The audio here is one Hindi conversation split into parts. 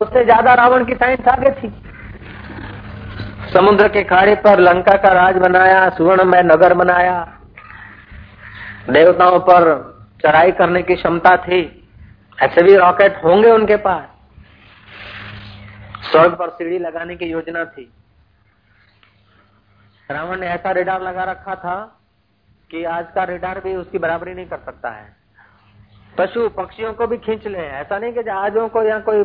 उससे ज़्यादा रावण की साइंस आगे थी। समुद्र के खाड़ी पर लंका का राज बनाया, सुवर्ण में नगर बनाया। देवताओं पर चढ़ाई करने की क्षमता थी। ऐसे भी रॉकेट होंगे उनके पास। स्वर्ग पर सीढ़ी लगाने की योजना थी। रावण ने ऐसा रेडार लगा रखा था कि आज का रेडार भी उसकी बराबरी नहीं कर सकता है। पशु पक्षियों को भी खींच ले। ऐसा नहीं कि जहाजों को या कोई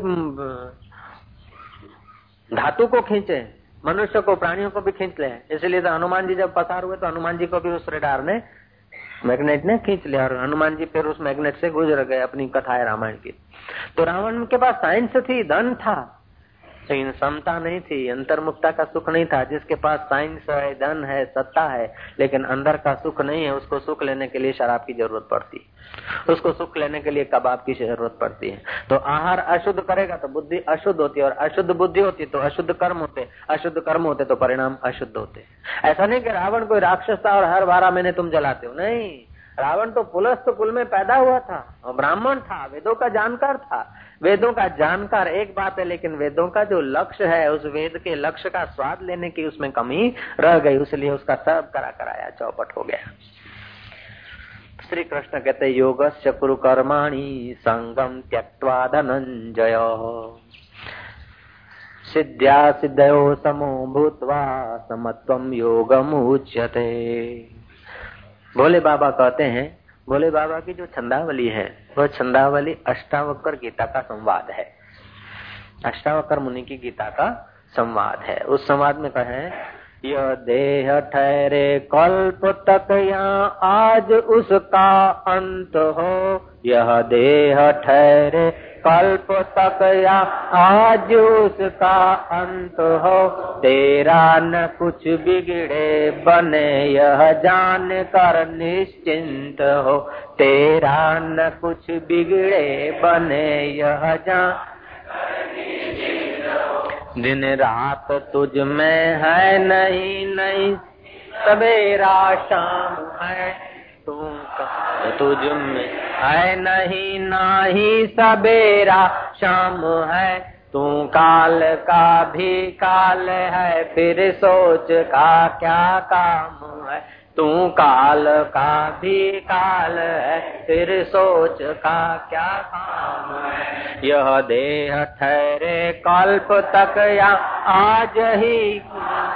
धातु को खींचे, मनुष्य को, प्राणियों को भी खींच ले। इसलिए तो हनुमान जी जब पसार हुए तो हनुमान जी को भी उस रेडार ने मैग्नेट ने खींच लिया और हनुमान जी फिर उस मैग्नेट से गुजर गए अपनी कथा है रामायण की। तो रावण के पास साइंस थी, धन था। लेकिन समता नहीं थी, अंतर्मुक्ता का सुख नहीं था। जिसके पास साइंस है, धन है, सत्ता है, लेकिन अंदर का सुख नहीं है, उसको सुख लेने के लिए शराब की ज़रूरत पड़ती है। उसको सुख लेने के लिए कबाब की ज़रूरत पड़ती है। तो आहार अशुद्ध करेगा तो बुद्धि अशुद्ध होती है, और अशुद्ध बुद्धि होती तो अशुद्ध कर्म होते अशुद्ध कर्म होते तो परिणाम अशुद्ध होते ऐसा नहीं कि रावण कोई राक्षस था और हर बारह महीने तुम जलाते हो। नहीं, रावण तो पुलस्त कुल में पैदा हुआ था, और ब्राह्मण था, वेदों का जानकार था। वेदों का जानकार एक बात है, लेकिन वेदों का जो लक्ष्य है, उस वेद के लक्ष्य का स्वाद लेने की उसमें कमी रह गई इसलिए उसका सब करा कराया, चौपट हो गया। श्री कृष्ण कहते योग से कुरु कर्माणी संगम त्यक्वा धनंजय सिद्ध्या सिद्धयो समो भूतवा समत्वम योगम उच्यते भोले बाबा कहते हैं भोले बाबा की जो छंदावली है, वह छंदावली अष्टावक्र गीता का संवाद है। अष्टावक्र मुनि की गीता का संवाद है। उस संवाद में कहे यह देह ठहरे कल्प तक यहाँ आज उसका अंत हो। यह देह ठहरे कल्प तक या आज उसका अंत हो। तेरा न कुछ बिगड़े बने, यह जान कर निश्चिंत हो। तेरा न कुछ बिगड़े बने, यह जान दिन रात तुझ में है नहीं नहीं। सवेरा शाम है तू तुझ में है नहीं, नाही। सबेरा शाम है तू काल का भी काल है। फिर सोच का क्या काम है? तू काल का भी काल है, फिर सोच का क्या काम है? यह देह ठहरे कल्प तक या आज ही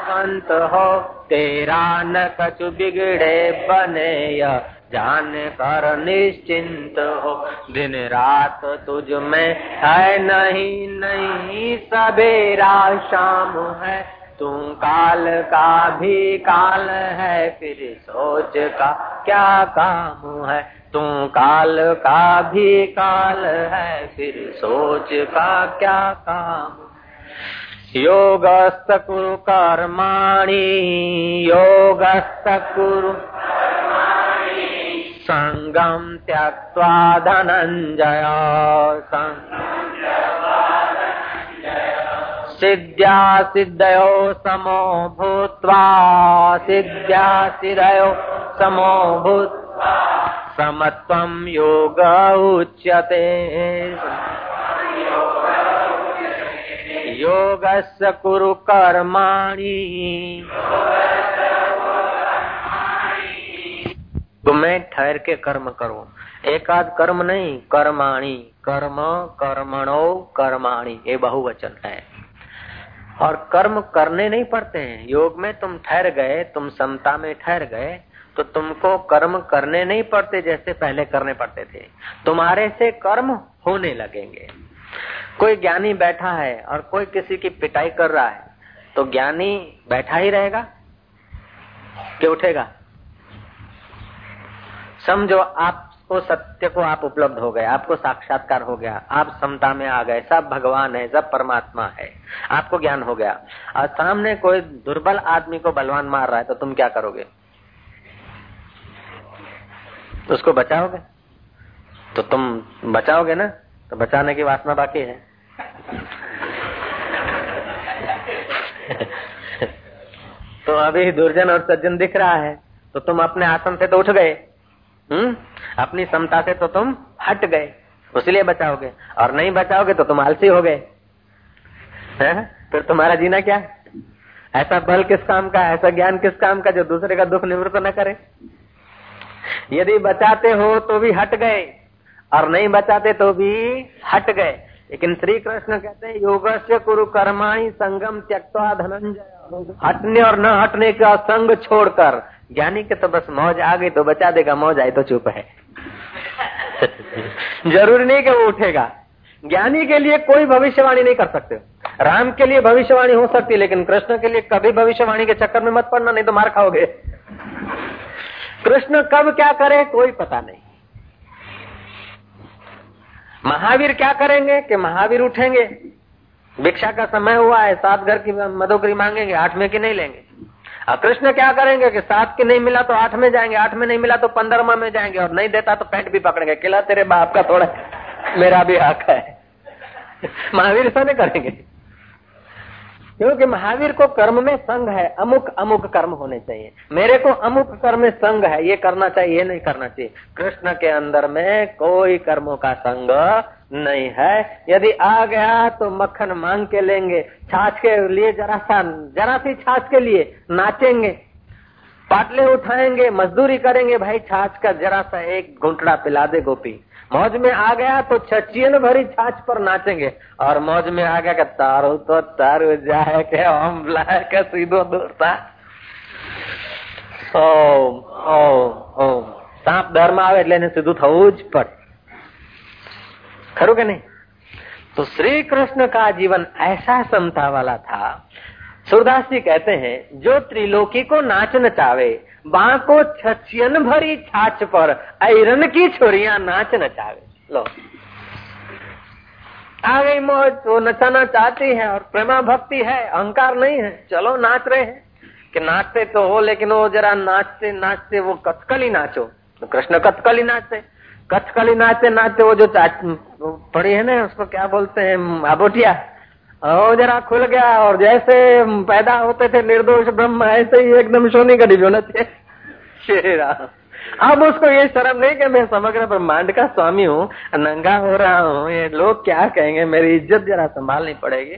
अंत हो? तेरा न कछु बिगड़े बने या जान कर निश्चिंत हो? दिन रात तुझ में है नहीं नहीं सवेरा शाम है। तू काल का भी काल है, फिर सोच का क्या काम है? तू काल का भी काल है, फिर सोच का क्या काम योगस्त कुरु कर्माणि योगस्त कुरु संगम त्यक्त्वा धनंजय सिद्ध्या सिद्धयो समो भूत्वा, सिद्ध्या सिद्धयो समो भूत समत्वं योग उच्यते। योगस्य कुरु कर्माणि। तुम्हें ठहर के कर्म करो। एक आध कर्म नहीं, कर्माणी। कर्म, कर्मणो, कर्माणी। ये बहुवचन है। और कर्म करने नहीं पड़ते हैं। योग में तुम ठहर गए, तुम समता में ठहर गए तो तुमको कर्म करने नहीं पड़ते जैसे पहले करने पड़ते थे। तुम्हारे से कर्म होने लगेंगे। कोई ज्ञानी बैठा है और कोई किसी की पिटाई कर रहा है तो ज्ञानी बैठा ही रहेगा? कि उठेगा? समझो आपको सत्य को आप उपलब्ध हो गए, आपको साक्षात्कार हो गया, आप समता में आ गए, सब भगवान है, सब परमात्मा है, आपको ज्ञान हो गया। और सामने कोई दुर्बल आदमी को बलवान मार रहा है तो तुम क्या करोगे? उसको बचाओगे? तो तुम बचाओगे ना? तो बचाने की वासना बाकी है। तो अभी दुर्जन और सज्जन दिख रहा है तो तुम अपने आसन से तो उठ गए। हम्म? अपनी समता से तो तुम हट गए, उसलिए बचाओगे। और नहीं बचाओगे तो तुम आलसी हो गए। फिर तुम्हारा जीना क्या? ऐसा बल किस काम का, ऐसा ज्ञान किस काम का जो दूसरे का दुख निवृत्त न करे? यदि बचाते हो तो भी हट गए, और नहीं बचाते तो भी हट गए। लेकिन श्री कृष्ण कहते हैं योग से कुरु कर्माणी संगम त्यक्ता धनंजय। हटने और न हटने का संग छोड़कर ज्ञानी के तो बस मौज आ गई तो बचा देगा, मौज आई तो चुप है। ज़रूरी नहीं कि वो उठेगा। ज्ञानी के लिए कोई भविष्यवाणी नहीं कर सकते। राम के लिए भविष्यवाणी हो सकती है लेकिन कृष्ण के लिए कभी भविष्यवाणी के चक्कर में मत पड़ना, नहीं तो मार खाओगे। कृष्ण कब क्या करे, कोई पता नहीं। महावीर क्या करेंगे कि महावीर उठेंगे? भिक्षा का समय हुआ है, सात घर की मदोकरी मांगेंगे आठ में की नहीं लेंगे। कृष्ण क्या करेंगे कि सात की नहीं मिला तो आठ में जाएँगे, आठ में नहीं मिला तो पंद्रहवा में जाएँगे और नहीं देता तो पैंट भी पकड़ेंगे। किला तेरे बाप का थोड़ा मेरा भी हक है। महावीर ऐसा नहीं करेंगे। क्योंकि महावीर को कर्म में संग है, अमुक अमुक कर्म होने चाहिए। मेरे को अमुक कर्म में संग है, ये करना चाहिए, ये नहीं करना चाहिए। कृष्ण के अंदर में कोई कर्मों का संग नहीं है यदि आ गया तो मक्खन मांग के लेंगे छाछ के लिए जरा सा जरा सी छाछ के लिए नाचेंगे पाटले उठाएंगे मजदूरी करेंगे भाई छाछ का जरा सा एक घुंटड़ा पिला दे गोपी मौज में आ गया तो छचियन भरी छाछ पर नाचेंगे और मौज में आ गया तारो तो तारो जाए के हम लाए के सीधो दूरता ओम ओम ओम સાપ ડરમાં આવે એટલે એને સીધું થવું જ પડે खरू के नहीं? तो श्री कृष्ण का जीवन ऐसा समता वाला था। सूरदास जी कहते हैं, जो त्रिलोकी को नाच नचावे बाको छचियन भरी छाछ पर ऐरन की छोरिया नाच नचावे लो। आ गई मौज, वो नचाना चाहती है और प्रेमा भक्ति है, अहंकार नहीं है। चलो नाच रहे हैं। कि नाचते तो हो, लेकिन वो जरा नाचते नाचते वो कथकली नाचो। तो कृष्ण कथकली नाचते। कथकली नाचते नाचते वो जो पड़ी है ना, उसको क्या बोलते हैं, आबोटिया। और जरा खुल गया, और जैसे पैदा होते थे निर्दोष ब्रह्म, ऐसे ही एकदम सोनी का डिजोन थे अब उसको ये शर्म नहीं कि मैं समग्र ब्रह्मांड का स्वामी हूँ, नंगा हो रहा हूँ, ये लोग क्या कहेंगे, मेरी इज़्ज़त जरा संभालनी पड़ेगी।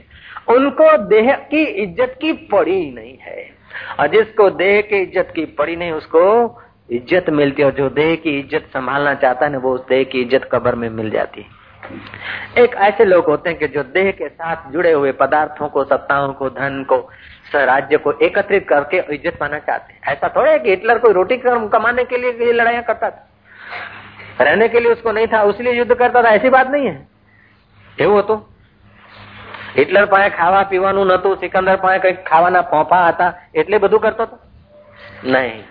उनको देह की इज़्ज़त की पड़ी नहीं है। और जिसको देह की इज़्ज़त की पड़ी नहीं, उसको इज़्ज़त मिलती है, और जो देह की इज़्ज़त संभालना चाहता है ना, वो उस देह की इज़्ज़त कबर में मिल जाती है। एक ऐसे लोग होते हैं कि जो देह के साथ जुड़े हुए पदार्थों को सत्ताओं को धन को राज्य को एकत्रित करके इज्जत पाना चाहते हैं ऐसा थोड़ा है कि हिटलर कोई रोटी कमाने के लिए ये लड़ाइया करता था रहने के लिए उसको नहीं था उसलिए युद्ध करता था ऐसी बात नहीं है એવું હતું હિટલર પાસે ખાવા પીવાનું નતું સિકંદર પાસે કઈક ખાવાના પોપા હતા એટલે બધું કરતો હતો નહીં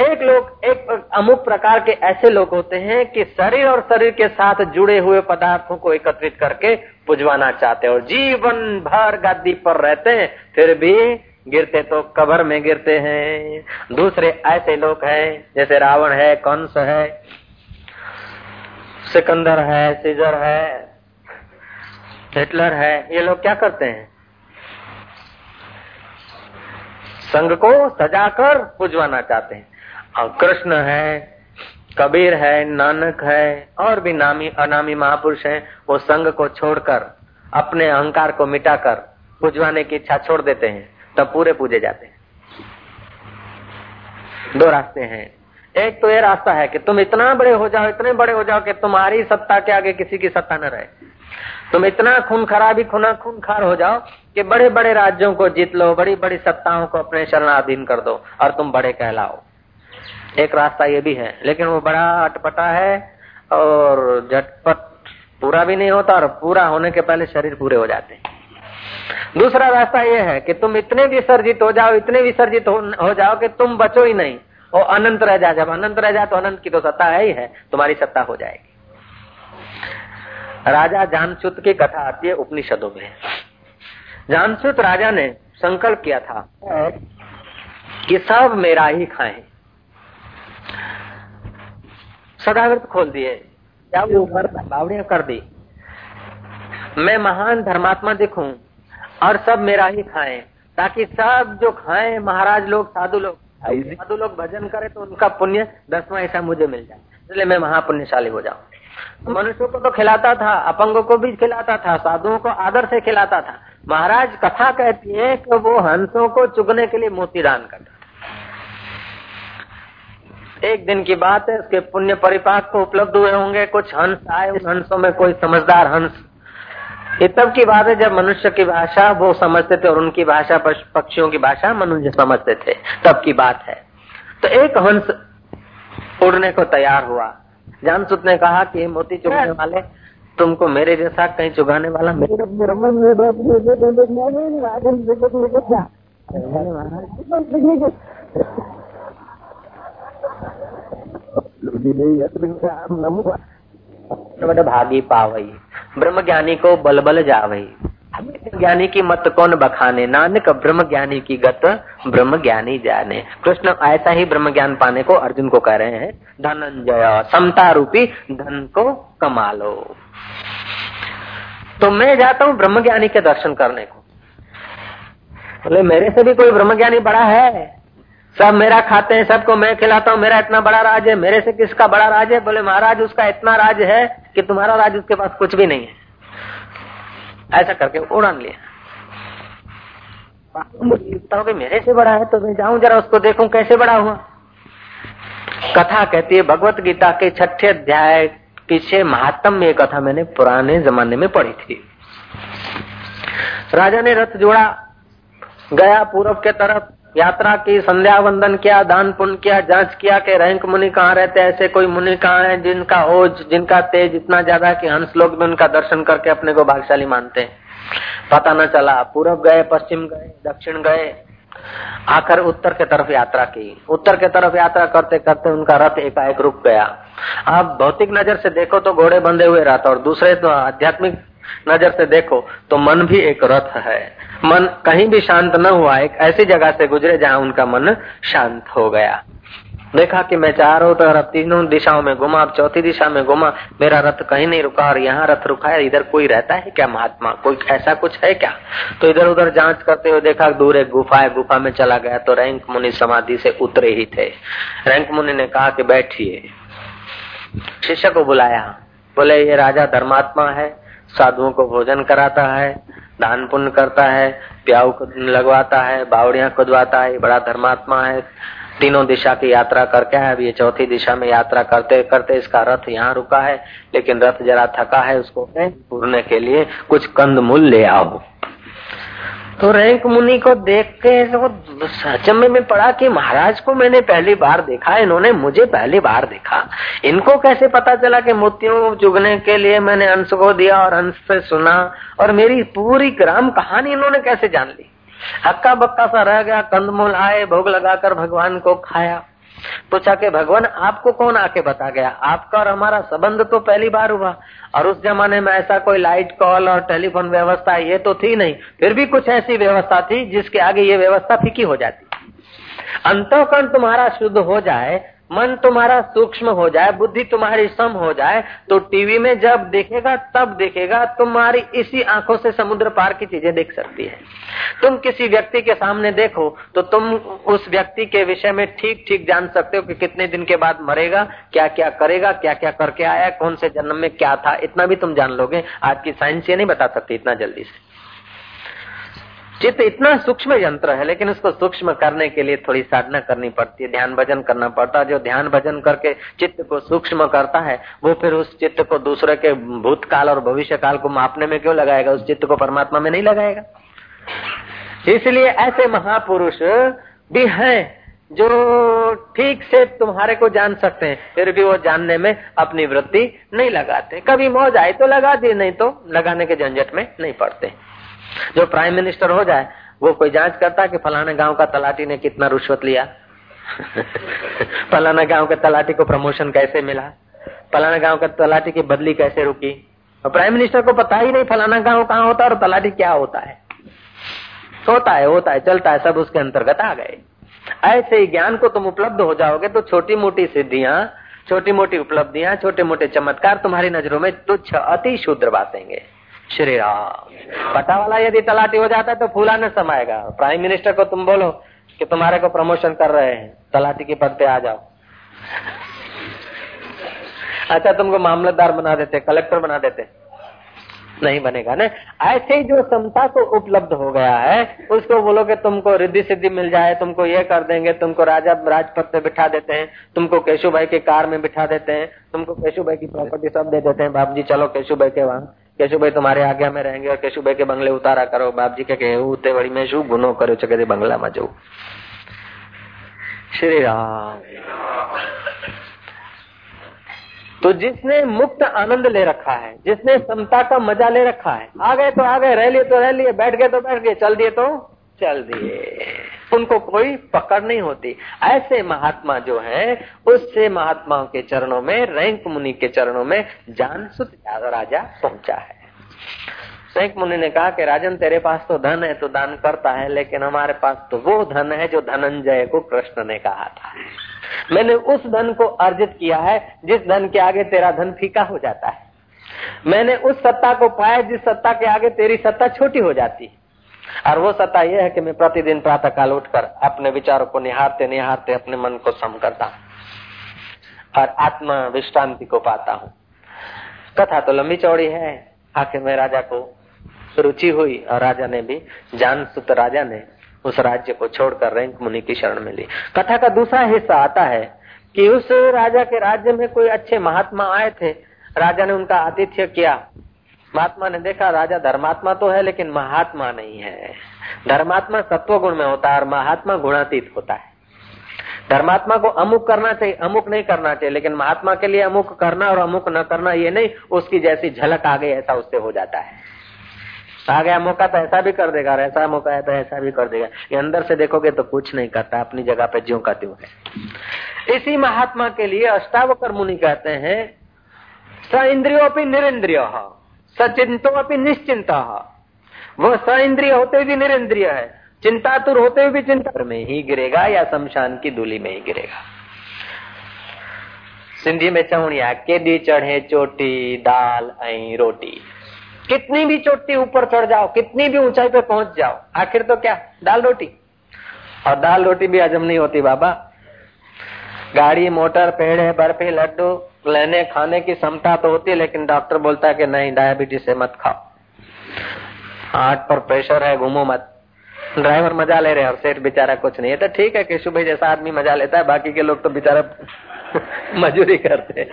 एक लोग, एक अमुक प्रकार के ऐसे लोग होते हैं कि शरीर और शरीर के साथ जुड़े हुए पदार्थों को एकत्रित करके पुजवाना चाहते हैं और जीवन भर गद्दी पर रहते हैं, फिर भी गिरते तो कबर में गिरते हैं। दूसरे ऐसे लोग हैं, जैसे रावण है, कंस है, सिकंदर है, सीजर है, हिटलर है, ये लोग क्या करते हैं? संघ को सजाकर पुजवाना चाहते हैं। कृष्ण है, कबीर है, नानक है, और भी नामी, अनामी महापुरुष हैं, वो संघ को छोड़कर, अपने अहंकार को मिटाकर पूजवाने की इच्छा छोड़ देते हैं, तब पूरे पूजे जाते हैं। दो रास्ते हैं। एक तो ये रास्ता है कि तुम इतना बड़े हो जाओ, इतने बड़े हो जाओ कि तुम्हारी सत्ता के आगे किसी की सत्ता न रहे। तुम इतना खून खराबी, खुना खून खार हो जाओ कि बड़े बड़े राज्यों को जीत लो बड़ी बड़ी सत्ताओं को अपने शरणाधीन कर दो, और तुम बड़े कहलाओ। एक रास्ता ये भी है। लेकिन वो बड़ा अटपटा है और झटपट पूरा भी नहीं होता और पूरा होने के पहले शरीर पूरे हो जाते हैं। दूसरा रास्ता ये है कि तुम इतने विसर्जित हो जाओ इतने विसर्जित हो, हो जाओ कि तुम बचो ही नहीं। और अनंत रह जाए जब अनंत रह जाए तो अनंत की तो सत्ता है ही है तुम्हारी सत्ता हो जाएगी। राजा जानचुत की कथा आती है उपनिषदों में। जानचुत राजा ने संकल्प किया था कि सब मेरा ही खाएँ। सदाव्रत खोल दिए। क्या वो कर दी। मैं महान धर्मात्मा दिखूं और सब मेरा ही खाएँ ताकि सब जो खाएँ महाराज लोग साधु लोग साधु लोग भजन करे तो उनका पुण्य दसवा ऐसा मुझे मिल जाए। इसलिए मैं महापुण्यशाली हो जाऊँ। मनुष्यों को तो खिलाता था अपंगों को भी खिलाता था साधुओं को आदर से खिलाता था। महाराज कथा कहती है कि वो हंसों को चुगने के लिए मोती दान करता एक दिन की बात है उसके पुण्य परिपाक को उपलब्ध हुए होंगे कुछ हंस आए उन हंसों में कोई समझदार हंस ये तब की बात है जब मनुष्य की भाषा वो समझते थे और उनकी भाषा पक्षियों की भाषा मनुष्य समझते थे तब की बात है तो एक हंस उड़ने को तैयार हुआ जानसुत ने कहा कि मोती चुगने वाले तुमको मेरे जैसा कहीं चुगाने वाला मेरे भागी पावई ब्रह्म ज्ञानी को बल बल जावई ज्ञानी की मत कौन बखाने? नानक ब्रह्म ज्ञानी की गत ब्रह्म ज्ञानी जाने। कृष्ण ऐसा ही ब्रह्म ज्ञान पाने को अर्जुन को कह रहे हैं, धनंजय समता रूपी धन को कमा लो तो मैं जाता हूँ ब्रह्म ज्ञानी के दर्शन करने को। बोले, मेरे से भी कोई ब्रह्म ज्ञानी बड़ा है? सब मेरा खाते हैं, सबको मैं खिलाता हूँ, मेरा इतना बड़ा राज है, मेरे से किसका बड़ा राज है? बोले, महाराज, उसका इतना राज है कि तुम्हारा राज उसके पास कुछ भी नहीं है। ऐसा करके उड़ान लिया। कि मेरे से बड़ा है तो मैं जाऊँ, जरा उसको देखूँ कैसे बड़ा हुआ। कथा कहती है भगवत गीता के छठे अध्याय पीछे महात्म में कथा मैंने पुराने जमाने में पढ़ी थी। राजा ने रथ जोड़ा, गया पूरब के तरफ़। यात्रा की संध्या वंदन किया, दान पुण्य किया, जाँच किया कि रैंक मुनि कहाँ रहते ऐसे कोई मुनि कहाँ है जिनका ओज, जिनका तेज इतना ज़्यादा कि हंस लोग भी उनका दर्शन करके अपने को भागशाली मानते हैं। पता न चला पूर्व गए, पश्चिम गए, दक्षिण गए, आकर उत्तर के तरफ़ यात्रा की। उत्तर के तरफ़ यात्रा करते करते उनका रथ एकाएक रुक गया। अब भौतिक नज़र से देखो तो घोड़े बंधे हुए रथ, और दूसरे तो आध्यात्मिक नज़र से देखो तो मन भी एक रथ है। मन कहीं भी शांत न हुआ, एक ऐसी जगह से गुजरे जहाँ उनका मन शांत हो गया। देखा कि मैं चारों तरफ़ तीनों दिशाओं में घुमा, अब चौथी दिशा में घुमा, मेरा रथ कहीं नहीं रुका और यहाँ रथ रुका है, इधर कोई रहता है क्या महात्मा? कोई ऐसा कुछ है क्या? तो इधर उधर जाँच करते हुए देखा, दूर एक गुफा है, गुफा में चला गया तो रैंक मुनि समाधि से उतरे ही थे। रैंक मुनि ने कहा कि बैठिए। शिष्य को बुलाया, बोले, ये राजा धर्मात्मा है साधुओं को भोजन कराता है, दान पुण्य करता है प्याऊ लगवाता है, बावड़िया खुदवाता है बड़ा धर्मात्मा है। तीनों दिशा की यात्रा करके है अब ये चौथी दिशा में यात्रा करते करते इसका रथ यहाँ रुका है, लेकिन रथ जरा थका है उसको पूरने के लिए कुछ कंद मूल ले आओ। तो रैंक मुनि को देख के वो सचमे में पड़ा कि महाराज को मैंने पहली बार देखा, इन्होंने मुझे पहली बार देखा। इनको कैसे पता चला कि मोतियों चुगने के लिए मैंने अंश को दिया और अंश से सुना, और मेरी पूरी ग्राम कहानी इन्होंने कैसे जान ली? हक्का बक्का सा रह गया, कंदमूल आए, भोग लगाकर भगवान को खाया। पूछा कि भगवान, आपको कौन आके बता गया? आपका और हमारा संबंध तो पहली बार हुआ। और उस जमाने में ऐसा कोई लाइट कॉल और टेलीफोन व्यवस्था ये तो थी नहीं। फिर भी कुछ ऐसी व्यवस्था थी जिसके आगे ये व्यवस्था फीकी हो जाती। अंतकरण तुम्हारा शुद्ध हो जाए मन तुम्हारा सूक्ष्म हो जाए, बुद्धि तुम्हारी सम हो जाए तो टीवी में जब देखेगा, तब देखेगा, तुम्हारी इसी आँखों से समुद्र पार की चीज़ें देख सकती है। तुम किसी व्यक्ति के सामने देखो तो तुम उस व्यक्ति के विषय में ठीक ठीक जान सकते हो कि कितने दिन के बाद मरेगा क्या क्या करेगा क्या क्या करके आया, कौन से जन्म में क्या था, इतना भी तुम जान लोगे। आज की साइंस ये नहीं बता सकती इतना जल्दी से। चित्त इतना सूक्ष्म यंत्र है, लेकिन उसको सूक्ष्म करने के लिए थोड़ी साधना करनी पड़ती है, ध्यान भजन करना पड़ता है। जो ध्यान भजन करके चित्त को सूक्ष्म करता है, वो फिर उस चित्त को दूसरे के भूतकाल और भविष्य काल को मापने में क्यों लगाएगा? उस चित्त को परमात्मा में नहीं लगाएगा। इसलिए ऐसे महापुरुष भी हैं जो ठीक से तुम्हारे को जान सकते हैं, फिर भी वो जानने में अपनी वृत्ति नहीं लगाते। कभी मौज आए तो लगा दी, नहीं तो लगाने के झंझट में नहीं पड़ते। जो प्राइम मिनिस्टर हो जाए, वो कोई जाँच करता कि फलाने गाँव का तलाटी ने कितना रुश्वत लिया? फलाना गाँव के तलाटी को प्रमोशन कैसे मिला? फलाना गाँव के तलाटी की बदली कैसे रुकी? और प्राइम मिनिस्टर को पता ही नहीं फलाना गाँव कहाँ होता है और तलाटी क्या होता है। होता है होता है, चलता है, सब उसके अंतर्गत आ गए। ऐसे ही ज्ञान को तुम उपलब्ध हो जाओगे तो छोटी मोटी सिद्धियाँ छोटी मोटी उपलब्धियाँ छोटे मोटे चमत्कार तुम्हारी नज़रों में तुच्छ अति शुद्र बातेंगे श्री राम पटा वाला यदि तलाटी हो जाता है तो फूला न समाएगा प्राइम मिनिस्टर को तुम बोलो कि तुम्हारे को प्रमोशन कर रहे हैं। तलाटी के पद पे आ जाओ। अच्छा तुमको मामलतदार बना देते, कलेक्टर बना देते। नहीं बनेगा ना? ऐसे ही जो समता को उपलब्ध हो गया है, उसको बोलो कि तुमको रिद्धि सिद्धि मिल जाए, तुमको ये कर देंगे, तुमको राजा राजपथ पे बिठा देते हैं, तुमको केशु भाई के कार में बिठा देते हैं, तुमको केशु भाई की प्रॉपर्टी सब दे देते हैं। बाप जी, चलो केशु भाई के वहाँ। भाई तुम्हारे आज्ञा में रहेंगे और केशु भाई के बंगले उतारा करो बाप जी के उते बड़ी में शू गुनो करो છે बंगला में जाऊ श्री राम तो जिसने मुक्त आनंद ले रखा है जिसने समता का मज़ा ले रखा है आ गए तो आ गए रह लिए तो रह लिए बैठ गए तो बैठ गए चल दिए तो चल दिए। उनको कोई पकड़ नहीं होती। ऐसे महात्मा जो है, उससे महात्माओं के चरणों में, रैंक मुनि के चरणों में जान सुत राजा पहुँचा है। सैक मुनि ने कहा कि, राजन, तेरे पास तो धन है तो दान करता है, लेकिन हमारे पास तो वो धन है जो धनंजय को कृष्ण ने कहा था। मैंने उस धन को अर्जित किया है, जिस धन के आगे तेरा धन फीका हो जाता है। मैंने उस सत्ता को पाया, जिस सत्ता के आगे तेरी सत्ता छोटी हो जाती है। और वो सत्ता यह है कि मैं प्रतिदिन प्रातः काल उठकर अपने विचारों को निहारते निहारते अपने मन को सम करता हूँ और आत्मा विश्रांति को पाता हूँ। कथा तो लंबी चौड़ी है। आखिर में राजा को रुचि हुई और राजा ने भी जान सुत राजा ने उस राज्य को छोड़कर रैंक मुनि की शरण में ली। कथा का दूसरा हिस्सा आता है कि उस राजा के राज्य में कोई अच्छे महात्मा आए थे। राजा ने उनका आतिथ्य किया। महात्मा ने देखा, राजा धर्मात्मा तो है, लेकिन महात्मा नहीं है। धर्मात्मा सत्व गुण में होता है और महात्मा गुणातीत होता है। धर्मात्मा को अमुक करना चाहिए, अमुक नहीं करना चाहिए, लेकिन महात्मा के लिए अमुक करना और अमुक न करना, ये नहीं, उसकी जैसी झलक आ गई, ऐसा उससे हो जाता है। आ गया मौका तो ऐसा भी कर देगा, और ऐसा मौका है तो ऐसा भी कर देगा। ये अंदर से देखोगे तो कुछ नहीं करता, अपनी जगह पे ज्यो का त्यों है। इसी महात्मा के लिए अष्टावकर मुनि कहते हैं, स इंद्रियो अपनी निरेन्द्रिय। सचिंतो अपनी निश्चिंत वह स इंद्रिय होते भी निरेन्द्रिय है। चिंतातुर होते हुए भी चिंता। में ही गिरेगा या शमशान की दूली में ही गिरेगा। सिंधी में चवणिया केडी चढ़े, चोटी, दाल, ऐं रोटी। कितनी भी चोटी ऊपर चढ़ जाओ, कितनी भी ऊंचाई पे पहुँच जाओ, आखिर तो क्या? दाल रोटी। और दाल रोटी भी हजम नहीं होती बाबा। गाड़ी, मोटर, पेड़ बर्फ़ी लड्डू। लेने, खाने की क्षमता तो होती है, लेकिन डॉक्टर बोलता है कि नहीं डायबिटीज़ से मत खाओ। हार्ट पर प्रेशर है, घूमो मत। ड्राइवर मज़ा ले रहे और सेठ बेचारा कुछ नहीं है। तो ठीक है, केशु भाई जैसा आदमी मज़ा लेता है, बाकी के लोग तो बेचारा मजूरी करते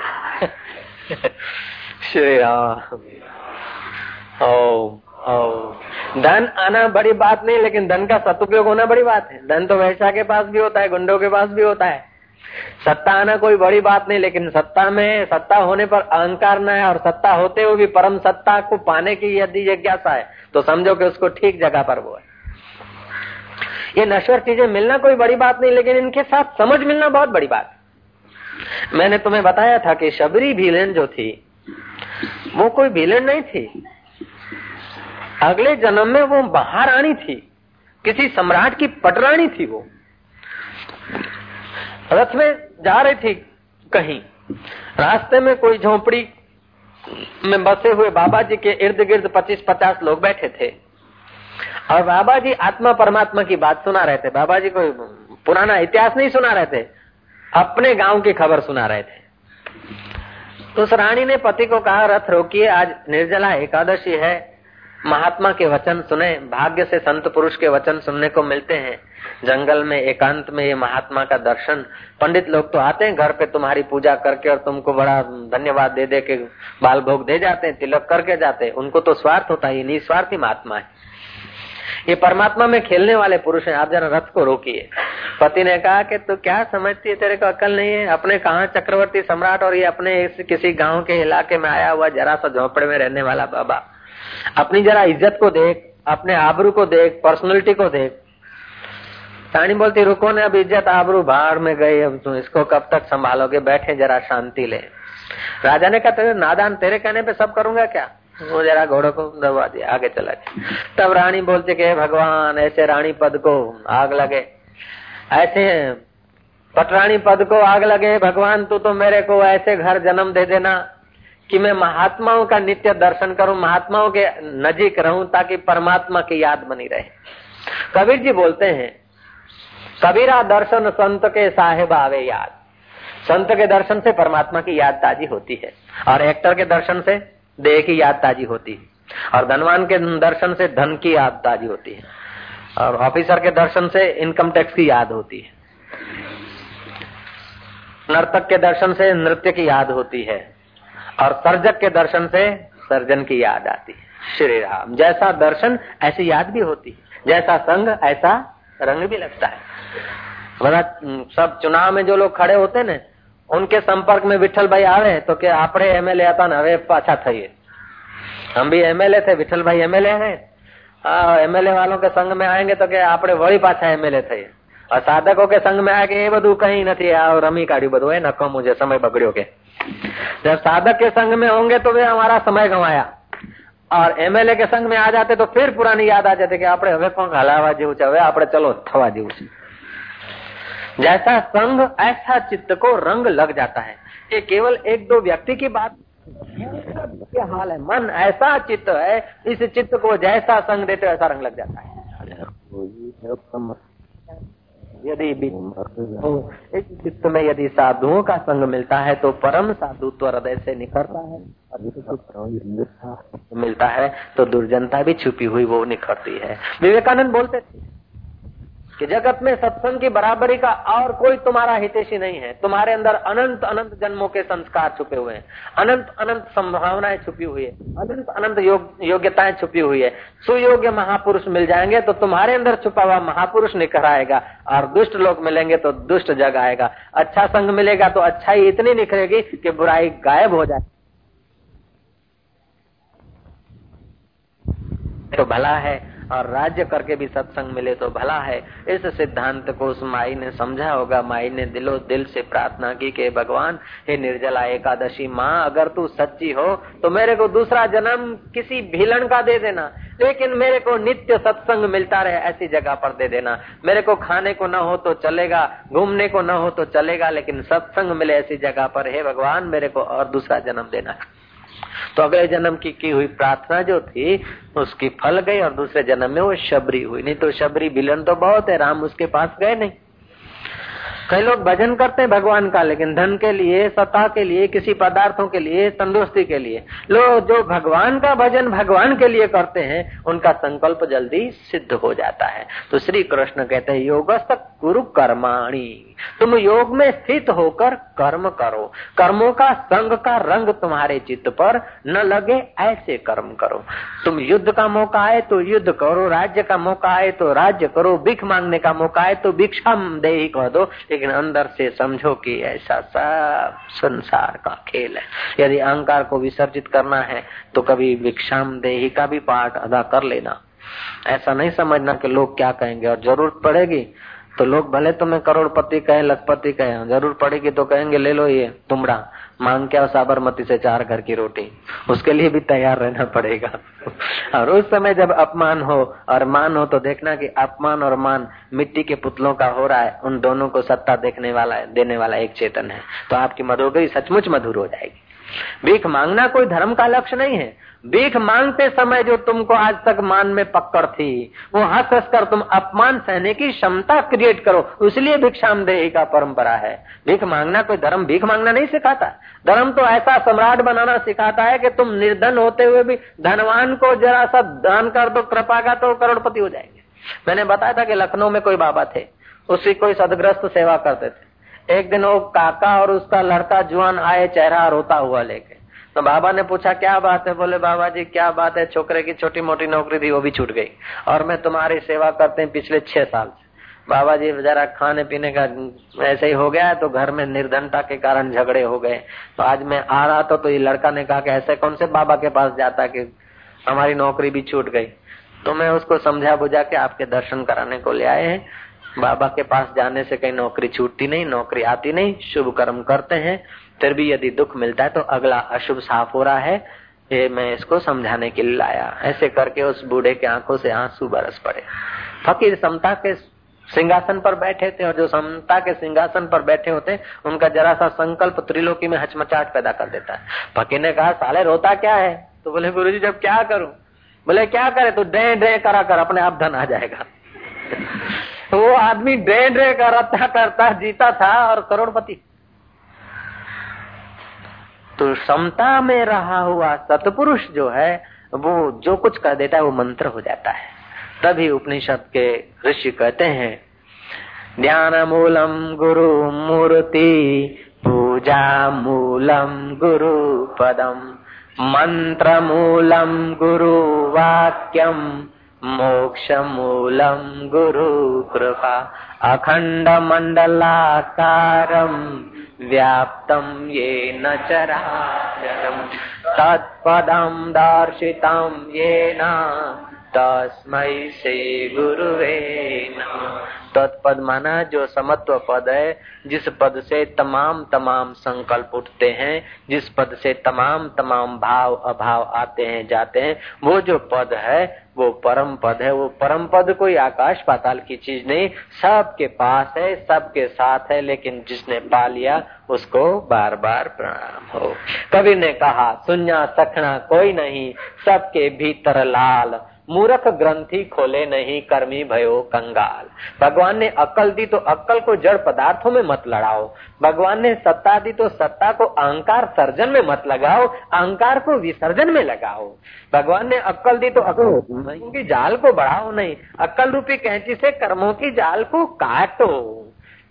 श्री राम। धन आना बड़ी बात नहीं, लेकिन धन का सदुपयोग होना बड़ी बात है। धन तो वैशा के पास भी होता है, गुंडों के पास भी होता है। सत्ता आना कोई बड़ी बात नहीं, लेकिन सत्ता में, सत्ता होने पर अहंकार न है और सत्ता होते हुए भी परम सत्ता को पाने की यदि जिज्ञासा है तो समझो कि उसको ठीक जगह पर वो है। ये नश्वर चीज़ें मिलना कोई बड़ी बात नहीं, लेकिन इनके साथ समझ मिलना बहुत बड़ी बात मैंने तुम्हें बताया था कि शबरी भीलन जो थी, वो कोई भीलन नहीं थी। अगले जन्म में वो महारानी थी, किसी सम्राट की पटरानी थी वो। रथ में जा रही थी कहीं। रास्ते में कोई झोपड़ी में बसे हुए बाबा जी के इर्द गिर्द पच्चीस पचास लोग बैठे थे। और बाबा जी आत्मा परमात्मा की बात सुना रहे थे। बाबा जी कोई पुराना इतिहास नहीं सुना रहे थे। अपने गाँव की खबर सुना रहे थे। तो उस रानी ने पति को कहा, रथ रोकिए, आज निर्जला एकादशी है। महात्मा के वचन सुने, भाग्य से संत पुरुष के वचन सुनने को मिलते हैं। जंगल में, एकांत में ये महात्मा का दर्शन। पंडित लोग तो आते हैं घर पे तुम्हारी पूजा करके और तुमको बड़ा धन्यवाद दे दे के बाल भोग दे जाते हैं, तिलक करके जाते हैं। उनको तो स्वार्थ होता है ये निस्वार्थी महात्मा है। ये परमात्मा में खेलने वाले पुरुष हैं, आप जरा रथ को रोकिए। पति ने कहा कि तू क्या समझती है? तेरे को अकल नहीं है। अपने कहा चक्रवर्ती सम्राट और ये अपने किसी गाँव के इलाके में आया हुआ जरा सा झोपड़े में रहने वाला बाबा। अपनी जरा इज़्ज़त को देख, अपने आबरू को देख, पर्सनैलिटी को देख। रानी बोलती, रुको ने अब इज़्ज़त आबरू बाहर में गई अब तुम इसको कब तक संभालोगे? बैठे जरा शांति ले। राजा ने कहा, तेरे नादान तेरे कहने पे सब करूँगा क्या? वो जरा घोड़ों को दबा दिया, आगे चला गया। तब रानी बोलते, के भगवान, ऐसे रानी पद को आग लगे। ऐसे पटरानी पद को आग लगे। भगवान, तू तो मेरे को ऐसे घर जन्म दे देना कि मैं महात्माओं का नित्य दर्शन करूँ, महात्माओं के नजीक रहूँ ताकि परमात्मा की याद बनी रहे। कबीर जी बोलते हैं कबीरा दर्शन संत के साहेब आवे याद। संत के दर्शन से परमात्मा की याद ताजी होती है और एक्टर के दर्शन से देह की याद ताजी होती है और धनवान के दर्शन से धन की याद ताजी होती है और ऑफिसर के दर्शन से इनकम टैक्स की याद होती है। नर्तक के दर्शन से नृत्य की याद होती है और सर्जक के दर्शन से सर्जन की याद आती है। श्री राम, जैसा दर्शन ऐसी याद भी होती है, जैसा संग ऐसा रंग भी लगता है। बड़ा सब चुनाव में जो लोग खड़े होते ना उनके संपर्क में विठल भाई आवे तो के आपड़े एमएलए आता ना वे पाछा થઈએ हम भी एमएलए थे विठल भाई एमएलए हैं एमएलए वालों के संग में आएंगे तो के આપણે વળી પાછા એમએલએ થઈએ और साधकों के संग में आके ये બધું कहीं નથી આ રમી કાઢ્યું બધું है नकम मुझे समय बगड़ियो के जब साधक के संग में होंगे तो वे हमारा समय गंवाया और एमएलए के संग में आ जाते तो फिर पुरानी याद आ जाती कि આપણે હવે કોણ હલાવા જેવું છે હવે આપણે ચલો થવા જેવું છે जैसा संग ऐसा चित्त को रंग लग जाता है। ये केवल एक दो व्यक्ति की बात। क्या हाल है। मन ऐसा चित्त है, इस चित्त को जैसा संग देते वैसा रंग लग जाता है। यदि इस चित्त में यदि साधुओं का संग मिलता है तो परम साधुत्व हृदय से निखरता है। मिलता है तो दुर्जनता भी छुपी हुई, वो निखरती है। विवेकानंद बोलते थे कि जगत में सत्संग की बराबरी का और कोई तुम्हारा हितेशी नहीं है। तुम्हारे अंदर अनंत अनंत जन्मों के संस्कार छुपे हुए हैं। अनंत अनंत संभावनाएँ छुपी हुई है। अनंत अनंत योग, योग्यताएँ छुपी हुई है। सुयोग्य महापुरुष मिल जाएँगे तो तुम्हारे अंदर छुपा हुआ महापुरुष निकल आएगा और दुष्ट लोग मिलेंगे तो दुष्ट जग आएगा। अच्छा संग मिलेगा तो अच्छाई इतनी निखरेगी कि बुराई गायब हो जाए। तो भला है और राज्य करके भी सत्संग मिले तो भला है। इस सिद्धांत को उस माई ने समझा होगा। माई ने दिलो दिल से प्रार्थना की कि, भगवान, हे निर्जला एकादशी, माँ, अगर तू सच्ची हो तो मेरे को दूसरा जन्म किसी भीलन का दे देना। लेकिन मेरे को नित्य सत्संग मिलता रहे ऐसी जगह पर दे देना। मेरे को खाने को न हो तो चलेगा, घूमने को न हो तो चलेगा, लेकिन सत्संग मिले ऐसी जगह पर, हे भगवान, मेरे को और दूसरा जन्म देना। तो अगले जन्म की की हुई प्रार्थना जो थी, उसकी फल गई और दूसरे जन्म में वो शबरी हुई। नहीं तो शबरी बिलन तो बहुत है, राम उसके पास गए नहीं। कई लोग भजन करते हैं भगवान का, लेकिन धन के लिए, सत्ता के लिए, किसी पदार्थों के लिए तंदुरुस्ती के लिए। लोग जो भगवान का भजन भगवान के लिए करते हैं, उनका संकल्प जल्दी सिद्ध हो जाता है। तो श्री कृष्ण कहते हैं योगस्त गुरु कर्माणी तुम योग में स्थित होकर कर्म करो। कर्मों का संग का रंग तुम्हारे चित्त पर न लगे, ऐसे कर्म करो। तुम युद्ध का मौका आए तो युद्ध करो, राज्य का मौका आए तो राज्य करो, भिख मांगने का मौका आए तो भिक्षा दे ही कह दो। लेकिन अंदर से समझो कि ऐसा सब संसार का खेल है। यदि अहंकार को विसर्जित करना है तो कभी विक्षाम देही का भी पाठ अदा कर लेना। ऐसा नहीं समझना कि लोग क्या कहेंगे और ज़रूरत पड़ेगी। तो लोग भले तुम्हें करोड़पति कहे, लखपति कहे, ज़रूर पड़ेगी तो कहेंगे, ले लो ये, तुमड़ा, मांग क्या साबरमती से चार घर की रोटी। उसके लिए भी तैयार रहना पड़ेगा। और उस समय जब अपमान हो और मान हो तो देखना कि अपमान और मान मिट्टी के पुतलों का हो रहा है। उन दोनों को सत्ता देखने वाला है, देने वाला एक चेतन है। तो आपकी मधुगरी सचमुच मधुर हो जाएगी। भीख मांगना कोई धर्म का लक्ष्य नहीं है। भीख मांगते समय जो तुमको आज तक मान में पकड़ थी, वो हंस हंस कर तुम अपमान सहने की क्षमता क्रिएट करो, इसलिए भिक्षाम दे का परंपरा है। भीख मांगना कोई धर्म, भीख मांगना नहीं सिखाता। धर्म तो ऐसा सम्राट बनाना सिखाता है कि तुम निर्धन होते हुए भी धनवान को जरा सा दान कर दो, कृपा का तो करोड़पति हो जाएँगे। मैंने बताया था कि लखनऊ में कोई बाबा थे उसकी कोई सदग्रस्त सेवा करते थे। एक दिन वो काका और उसका लड़का जुआन आए, चेहरा रोता हुआ लेके। तो बाबा ने पूछा, क्या बात है? बोले, बाबा जी, क्या बात है? छोकरे की छोटी मोटी नौकरी थी, वो भी छूट गई। और मैं तुम्हारी सेवा करते हैं पिछले छह साल से। बाबा जी, जरा खाने पीने का ऐसे ही हो गया है तो घर में निर्धनता के कारण झगड़े हो गए। तो आज मैं आ रहा था तो ये लड़का ने कहा कि ऐसे कौन से बाबा के पास जाता कि हमारी नौकरी भी छूट गई? तो मैं उसको समझा बुझा के आपके दर्शन कराने को ले आए हैं। बाबा के पास जाने से कहीं नौकरी छूटती नहीं, नौकरी आती नहीं, शुभ कर्म करते हैं, फिर भी यदि दुख मिलता है तो अगला अशुभ साफ़ हो रहा है, ये मैं इसको समझाने के लिए लाया। ऐसे करके उस बूढ़े के आँखों से आँसू बरस पड़े। फकीर समता के सिंहासन पर बैठे थे और जो समता के सिंहासन पर बैठे होते, उनका जरा सा संकल्प त्रिलोकी में हचमचाट पैदा कर देता है। फकीर ने कहा, साले, रोता क्या है? तो बोले गुरु जी जब क्या करूँ? बोले, क्या करे? तो डे डे करा कर, अपने आप धन आ जाएगा। वो आदमी डे डे करता करता, जीता था और करोड़पति। तो समता में रहा हुआ सतपुरुष जो है, वो जो कुछ कर देता है, वो मंत्र हो जाता है। तभी उपनिषद के ऋषि कहते हैं ध्यान मूलम गुरु मूर्ति पूजा मूलम गुरु पदम मंत्र मूलम गुरु वाक्यम मोक्ष मूलम गुरु कृपा अखंड मंडलाकारम व्याप्तम ये न चराचरम तत्पदम दर्शितम ये न तस्मै से नमः। तत्पद माना जो समत्व पद है, जिस पद से तमाम तमाम संकल्प उठते हैं, जिस पद से तमाम तमाम भाव अभाव आते हैं, जाते हैं, वो जो पद है वो परम पद है, वो परम पद कोई आकाश पाताल की चीज़ नहीं, सबके पास है, सबके साथ है, लेकिन जिसने पा लिया, उसको बार बार प्रणाम हो। कबीर ने कहा सुन्या सखना कोई नहीं, सबके भीतर लाल मूर्ख ग्रंथि खोले नहीं कर्मी भयो कंगाल। भगवान ने अक्ल दी तो अक्ल को जड़ पदार्थों में मत लड़ाओ। भगवान ने सत्ता दी तो सत्ता को अहंकार सर्जन में मत लगाओ अहंकार को विसर्जन में लगाओ। भगवान ने अक्ल दी तो अकल की जाल को बढ़ाओ नहीं अक्ल रूपी कैंची से कर्मों की जाल को काटो।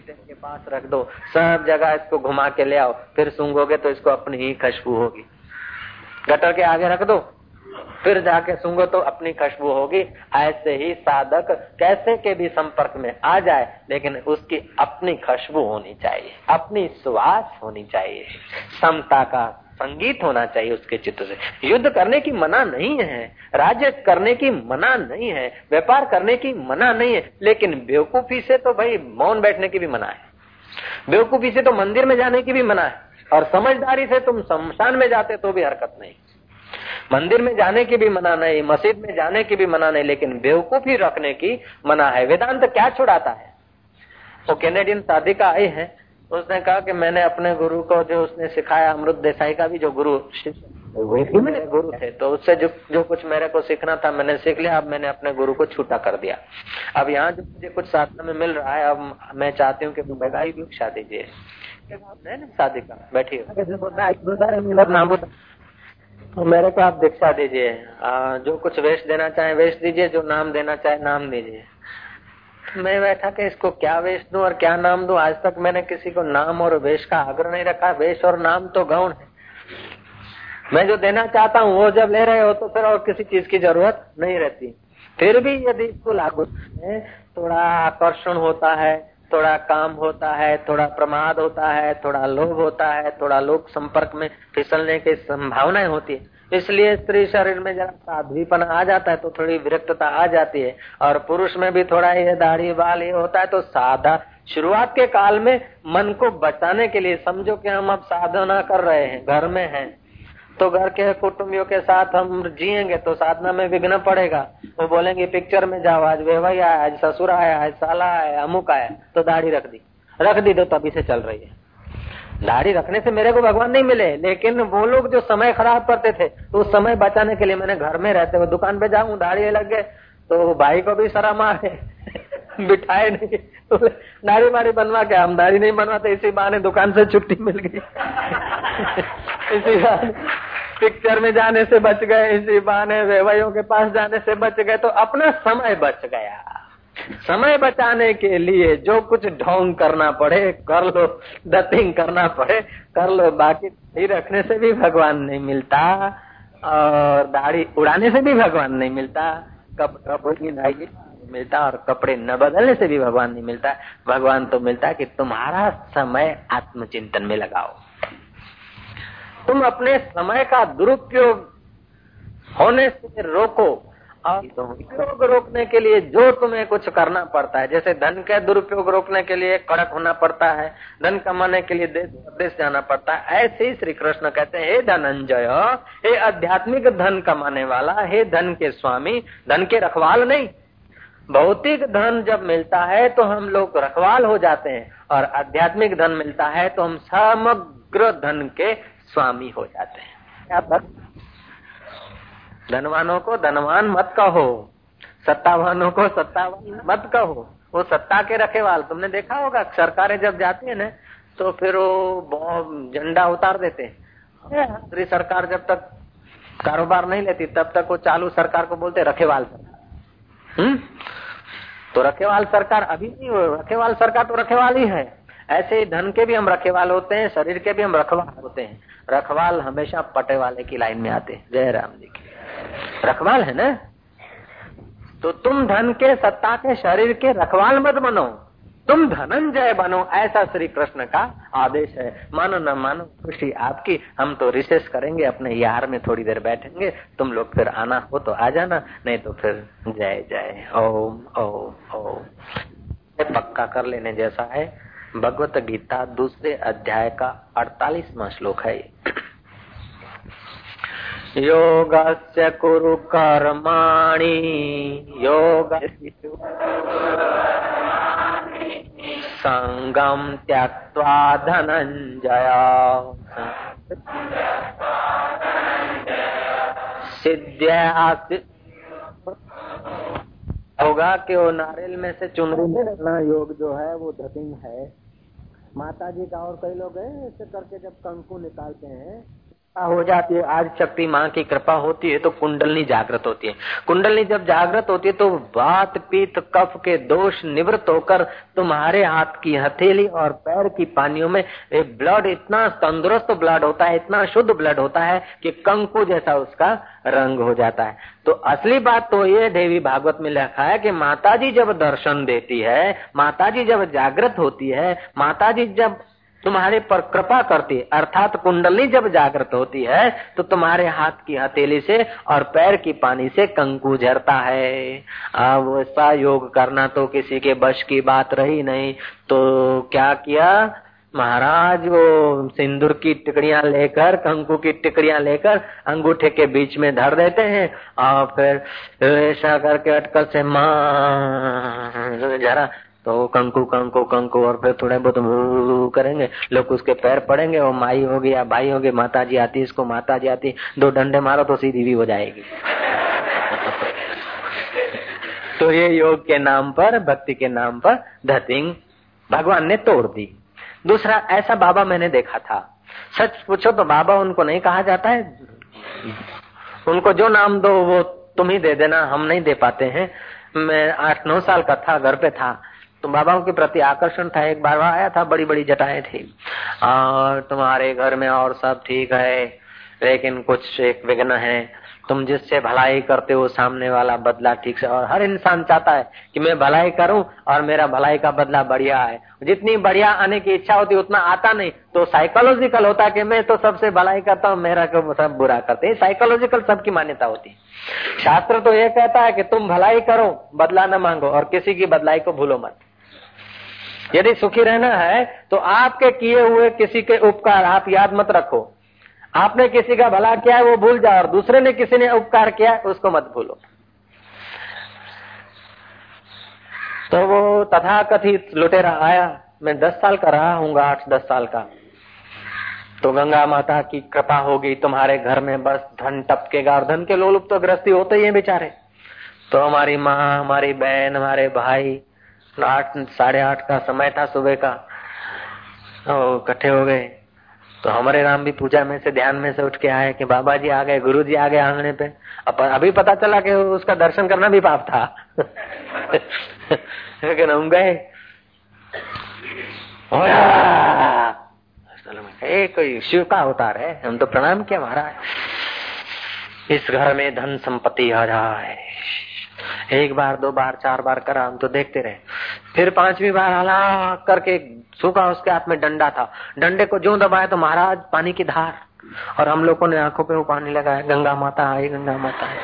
के पास रख दो। सब जगह इसको घुमा के ले आओ। फिर सूंगोगे तो इसको अपनी ही खुशबू होगी। गटर के आगे रख दो। फिर जाके सूंगो तो अपनी खुशबू होगी। ऐसे ही साधक कैसे के भी संपर्क में आ जाए, लेकिन उसकी अपनी खुशबू होनी चाहिए, अपनी सुवास होनी चाहिए। समता का संगीत होना चाहिए उसके चित्र से। युद्ध करने की मना नहीं है, राज्य करने की मना नहीं है, व्यापार करने की मना नहीं है, लेकिन बेवकूफ़ी से तो भाई मौन बैठने की भी मना है। बेवकूफ़ी से तो मंदिर में जाने की भी मना है, और समझदारी से तुम शमशान में जाते तो भी हरकत नहीं। मंदिर में जाने की भी मना नहीं, मस्जिद में जाने की भी मना नहीं, लेकिन बेवकूफ़ी रखने की मना है। वेदांत क्या छुड़ाता है? वो कैनेडियन साधिका आए हैं। उसने कहा कि मैंने अपने गुरु को जो उसने सिखाया अमृत देसाई का भी जो गुरु मेरे गुरु थे तो उससे जो जो कुछ मेरे को सीखना था मैंने सीख लिया अब मैंने अपने गुरु को छूटा कर दिया। अब यहाँ जो मुझे कुछ साधना में मिल रहा है अब मैं चाहती हूँ कि बेगाई भी भिक्षा दीजिए शादी का बैठिए। तो मेरे को आप दीक्षा दीजिए। जो कुछ वेश देना चाहे वेश दीजिए जो नाम देना चाहे नाम दीजिए। मैं बैठा कि इसको क्या वेश दू और क्या नाम दू? आज तक मैंने किसी को नाम और वेश का आग्रह नहीं रखा। वेश और नाम तो गौण है। मैं जो देना चाहता हूँ, वो जब ले रहे हो तो फिर और किसी चीज़ की ज़रूरत नहीं रहती। फिर भी यदि इसको लागू थोड़ा आकर्षण होता है, थोड़ा काम होता है, थोड़ा प्रमाद होता है, थोड़ा लोभ होता है, थोड़ा लोक संपर्क में फिसलने की संभावनाएँ होती है इसलिए स्त्री शरीर में जरा साध्वीपन आ जाता है तो थोड़ी विरक्तता आ जाती है। और पुरुष में भी थोड़ा ये दाढ़ी बाल ये होता है तो साधा। शुरुआत के काल में मन को बचाने के लिए समझो कि हम अब साधना कर रहे हैं, घर में हैं। तो घर के कुटुंबियों के साथ हम जिएँगे तो साधना में विघ्न पड़ेगा। वो बोलेंगे, पिक्चर में जाओ, आज वेवाई आया, आज ससुर आया, आज साला आया, अमुक आया। तो दाढ़ी रख दी। रख दी तो तभी से चल रही है। दाढ़ी रखने से मेरे को भगवान नहीं मिले, लेकिन वो लोग जो समय खराब करते थे तो उस समय बचाने के लिए मैंने घर में रहते हुए दुकान पे जाऊँ, दाढ़ी लग गए तो भाई को भी शर्म आए बिठाए नहीं। तो दाढ़ी मारी बनवा के हम दाढ़ी नहीं बनवाते, इसी बहाने दुकान से छुट्टी मिल गई। इसी बहाने। पिक्चर में जाने से बच गए, इसी बहाने वेवाइयों के पास जाने से बच गए तो अपना समय बच गया। समय बचाने के लिए जो कुछ ढोंग करना पड़े, कर लो, दतिंग करना पड़े, कर लो। बाकी दाढ़ी रखने से भी भगवान नहीं मिलता और दाढ़ी उड़ाने से भी भगवान नहीं मिलता, कप कपड़े मिलता और कपड़े न बदलने से भी भगवान नहीं मिलता। भगवान तो मिलता कि तुम्हारा समय आत्मचिंतन में लगाओ। तुम अपने समय का दुरुपयोग होने से रोको। दुरुपयोग रोकने के लिए जो तुम्हें कुछ करना पड़ता है। जैसे धन का दुरुपयोग रोकने के लिए कड़क होना पड़ता है, धन कमाने के लिए देश देश जाना पड़ता है। ऐसे ही श्री कृष्ण कहते हैं, हे धनंजय, हे आध्यात्मिक धन कमाने वाला, हे धन के स्वामी, धन के रखवाल नहीं। भौतिक धन जब मिलता है तो हम लोग रखवाल हो जाते हैं, और आध्यात्मिक धन मिलता है तो हम समग्र धन के स्वामी हो जाते हैं। धनवानों को धनवान मत कहो। सत्तावानों को सत्तावान मत कहो। वो सत्ता के रखेवाल तुमने देखा होगा सरकारें जब जाती है ना तो फिर वो झंडा उतार देते हैं। सरकार जब तक कारोबार नहीं लेती तब तक वो चालू सरकार को बोलते रखेवाल सरकार। हम्म? तो रखेवाल सरकार अभी नहीं हो रखेवाल सरकार तो रखेवाल ही है। ऐसे ही धन के भी हम रखेवाल होते हैं शरीर के भी हम रखवाल होते हैं। रखवाल हमेशा पटे वाले की लाइन में आते हैं। जय राम जी की। रखवाल है ना? तो तुम धन के सत्ता के शरीर के रखवाल मत बनो। तुम धनंजय बनो, ऐसा श्री कृष्ण का आदेश है। मानो न मानो, खुशी आपकी। हम तो रिसेस करेंगे, अपने यार में थोड़ी देर बैठेंगे। तुम लोग फिर आना हो तो आ जाना, नहीं तो फिर जय जय। ओम ओम ओम। पक्का कर लेने जैसा है। भगवत गीता दूसरे अध्याय का अड़तालीसवा श्लोक है। योगस्य कुरु कर्माणि। योग सङ्गम् त्यक्त्वा धनञ्जय। सिद्ध्या होगा कि वो नारियल में से चुनरी में योग जो है, वो धतिंग है। माता जी का और कई लोग ऐसे करके जब कंकु निकालते हैं हो जाती है। आज शक्ति माँ की कृपा होती है तो कुंडलनी जागृत होती है। कुंडलनी जब जागृत होती है तो बात पीत कफ के दोष निवृत्त होकर तुम्हारे हाथ की हथेली और पैर की पानियों में ब्लड इतना तंदुरुस्त ब्लड होता है, इतना शुद्ध ब्लड होता है कि कंकु जैसा उसका रंग हो जाता है। तो असली बात तो ये देवी भागवत में लिखा है कि माताजी जब दर्शन देती है, माताजी जब जागृत होती है, माताजी जब तुम्हारे पर कृपा करती अर्थात कुंडली जब जागृत होती है तो तुम्हारे हाथ की हथेली से और पैर की पानी से कंकु झरता है। अब ऐसा योग करना तो किसी के बश की बात रही नहीं। तो क्या किया? महाराज, वो सिंदूर की टिकड़ियाँ लेकर, कंकु की टिकड़ियाँ लेकर अंगूठे के बीच में धर देते हैं और फिर ऐसा करके अटकल से माँ, जरा तो कंकु कंकु कंकु, और फिर थोड़े बहुत करेंगे। लोग उसके पैर पड़ेंगे और माई होगी या भाई होगी माता जी आती, इसको माता जी आती, दो डंडे मारो तो सीधी भी हो जाएगी। तो ये योग के नाम पर, भक्ति के नाम पर धतिंग भगवान ने तोड़ दी। दूसरा, ऐसा बाबा मैंने देखा था। सच पूछो तो बाबा उनको नहीं कहा जाता है। उनको जो नाम दो वो तुम ही दे देना, हम नहीं दे पाते हैं। मैं आठ, नौ साल का था, घर पे था। तो बाबाओं के प्रति आकर्षण था, एक बार आया था बड़ी बड़ी जटाएँ थी। और तुम्हारे घर में और सब ठीक है, लेकिन कुछ एक विघ्न है। तुम जिससे भलाई करते हो, सामने वाला बदला ठीक से, और हर इंसान चाहता है कि मैं भलाई करूँ, और मेरा भलाई का बदला बढ़िया है। जितनी बढ़िया आने की इच्छा होती, उतना आता नहीं। तो साइकोलॉजिकल होता कि मैं तो सबसे भलाई करता हूँ, मेरा को सब बुरा करते हैं। साइकोलॉजिकल सबकी मान्यता होती है। शास्त्र तो ये कहता है कि तुम भलाई करो, बदला न मांगो, और किसी की बदलाई को भूलो मत। यदि सुखी रहना है तो आपके किए हुए किसी के उपकार आप याद मत रखो। आपने किसी का भला किया है, वो भूल जाओ, और दूसरे ने किसी ने उपकार किया है, उसको मत भूलो। तो वो तथा कथित लुटेरा आया। मैं दस साल का रहा हूँ आठ दस साल का। तो गंगा माता की कृपा होगी तुम्हारे घर में, बस धन टपकेगा, और धन के लोलुप तो ग्रस्ती होते ही है बेचारे। तो हमारी माँ, हमारी बहन, हमारे भाई आठ, साढ़े आठ का समय था सुबह का। इकट्ठे हो गए। तो हमारे राम भी पूजा में से, ध्यान में से उठ के आए कि बाबा जी आ गए गुरु जी आ गए आंगने पे। अब अभी पता चला कि उसका दर्शन करना भी पाप था। लेकिन हम गए। कोई शिव का अवतार है, हम तो प्रणाम किया महाराज। इस घर में धन संपत्ति आ रहा है एक बार, दो बार, चार बार करा, हम तो देखते रहे। फिर पांचवी बार हला करके सूखा उसके हाथ में डंडा था। डंडे को जो दबाया तो महाराज पानी की धार। और हम लोगों ने आँखों पे वो पानी लगाया, गंगा माता आई, गंगा माता आई।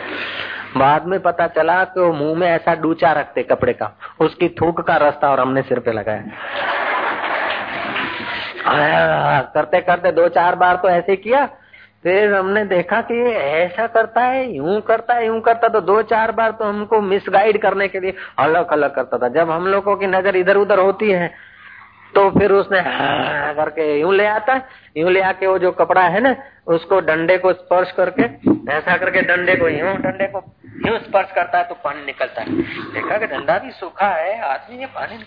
बाद में पता चला कि वो मुँह में ऐसा डूचा रखते कपड़े का। उसकी थूक का रास्ता और हमने सिर पे लगाया। करते करते दो चार बार तो ऐसे किया फिर हमने देखा कि ये ऐसा करता है, यूँ करता है, यूँ करता तो दो चार बार तो हमको मिसगाइड करने के लिए अलग अलग करता था। जब हम लोगों की नज़र इधर उधर होती है तो फिर उसने हाँ करके यूँ ले आता, यूँ ले आके वो जो कपड़ा है ना, उसको डंडे को स्पर्श करके, ऐसा करके डंडे को यूँ, डंडे को यूँ स्पर्श करता है तो पानी निकलता है। देखा कि डंडा भी सूखा है, आदमी ये पानी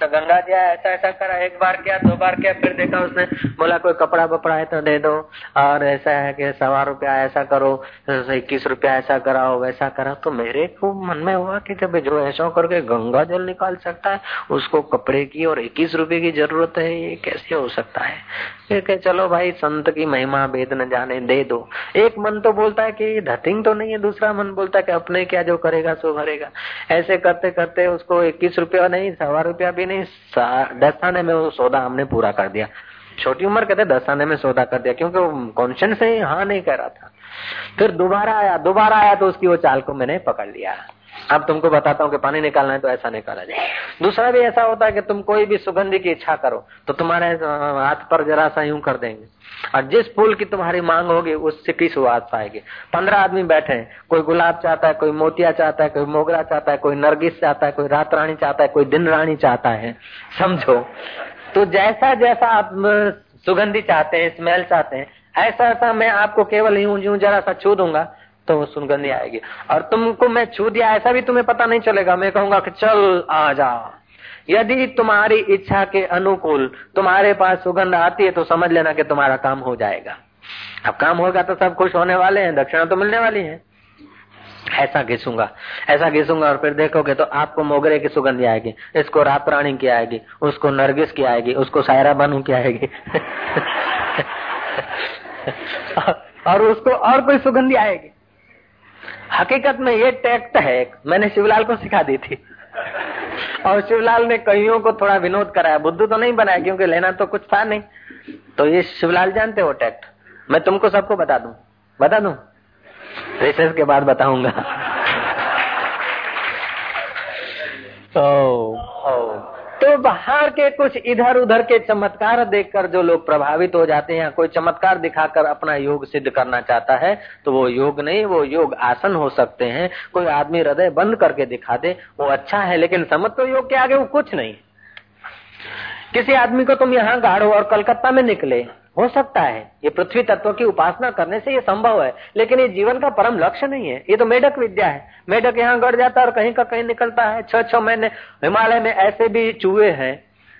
तो गंगा जी ऐसा ऐसा करा, एक बार क्या, दो बार किया, फिर देखा उसने, बोला, कोई कपड़ा बपड़ा है तो दे दो। और ऐसा है कि सवा रुपया, ऐसा करो, इक्कीस रुपया, ऐसा कराओ, वैसा करा। तो मेरे को मन में हुआ कि जब जो ऐसा करके गंगा जल निकाल सकता है, उसको कपड़े की और इक्कीस रुपए की ज़रूरत है, ये कैसे हो सकता है? फिर चलो भाई, संत की महिमा, वेद न जाने, दे दो। एक मन तो बोलता है कि धतिंग तो नहीं है, दूसरा मन बोलता है कि अपने क्या जो करेगा सो भरेगा। ऐसे करते करते उसको इक्कीस रुपया, नहीं, सवा रुपया भी नहीं दस आने में वो सौदा हमने पूरा कर दिया। छोटी उम्र कहते दस आने में सौदा कर दिया, क्योंकि वो कॉन्शियस से हाँ नहीं कर रहा था। फिर दोबारा आया दोबारा आया तो उसकी वो चाल को मैंने पकड़ लिया। अब तुमको बताता हूँ कि पानी निकालना है तो ऐसा निकाला जाए। दूसरा भी ऐसा होता है कि तुम कोई भी सुगंधी की इच्छा करो तो तुम्हारे हाथ पर जरा सा यूँ कर देंगे। और जिस फूल की तुम्हारी मांग होगी, उससे की सुहास आएगी पंद्रह आदमी बैठे हैं। कोई गुलाब चाहता है, कोई मोतिया चाहता है, कोई मोगरा चाहता है, कोई नरगिस चाहता है, कोई रात रानी चाहता है, कोई दिन रानी चाहता है। समझो? तो जैसा जैसा आप सुगंधी चाहते हैं, स्मेल चाहते हैं, ऐसा ऐसा मैं आपको केवल यूँ यूँ जरा सा छू दूँगा। तो वो सुगंधी आएगी। और तुमको मैं छू दिया, ऐसा भी तुम्हें पता नहीं चलेगा। मैं कहूँगा कि चल, आ जा। यदि तुम्हारी इच्छा के अनुकूल तुम्हारे पास सुगंध आती है तो समझ लेना कि तुम्हारा काम हो जाएगा। अब काम होगा तो सब खुश होने वाले हैं, दक्षिणा तो मिलने वाली है। ऐसा घिसूँगा ऐसा घिसूँगा और फिर देखोगे तो आपको मोगरे की सुगंधी आएगी, इसको रात रानी की आएगी, उसको नरगिस की आएगी, उसको सायरा बानू की आएगी। और उसको और कोई सुगंधी आएगी। हकीकत में ये टैक्ट है मैंने शिवलाल को सिखा दी थी। और शिवलाल ने कईयों को थोड़ा विनोद कराया। बुद्धू तो नहीं बनाया क्योंकि लेना तो कुछ था नहीं। तो ये शिवलाल जानते हो टैक्ट मैं तुमको सबको बता दूँ। बता दूँ? रिसर्च के बाद बताऊँगा। तो ओ, तो बाहर के कुछ इधर उधर के चमत्कार देखकर जो लोग प्रभावित हो जाते हैं कोई चमत्कार दिखाकर अपना योग सिद्ध करना चाहता है तो वो योग नहीं, वो योग आसन हो सकते हैं। कोई आदमी हृदय बंद करके दिखा दे, वो अच्छा है, लेकिन समत्व तो योग के आगे वो कुछ नहीं। किसी आदमी को तुम यहाँ गाड़ो और कलकत्ता में निकले हो सकता है, ये पृथ्वी तत्व की उपासना करने से ये संभव है, लेकिन ये जीवन का परम लक्ष्य नहीं है। ये तो मेढक विद्या है। मेढक यहाँ गड़ जाता है और कहीं का कहीं निकलता है। छह छह महीने हिमालय में ऐसे भी चूहे हैं,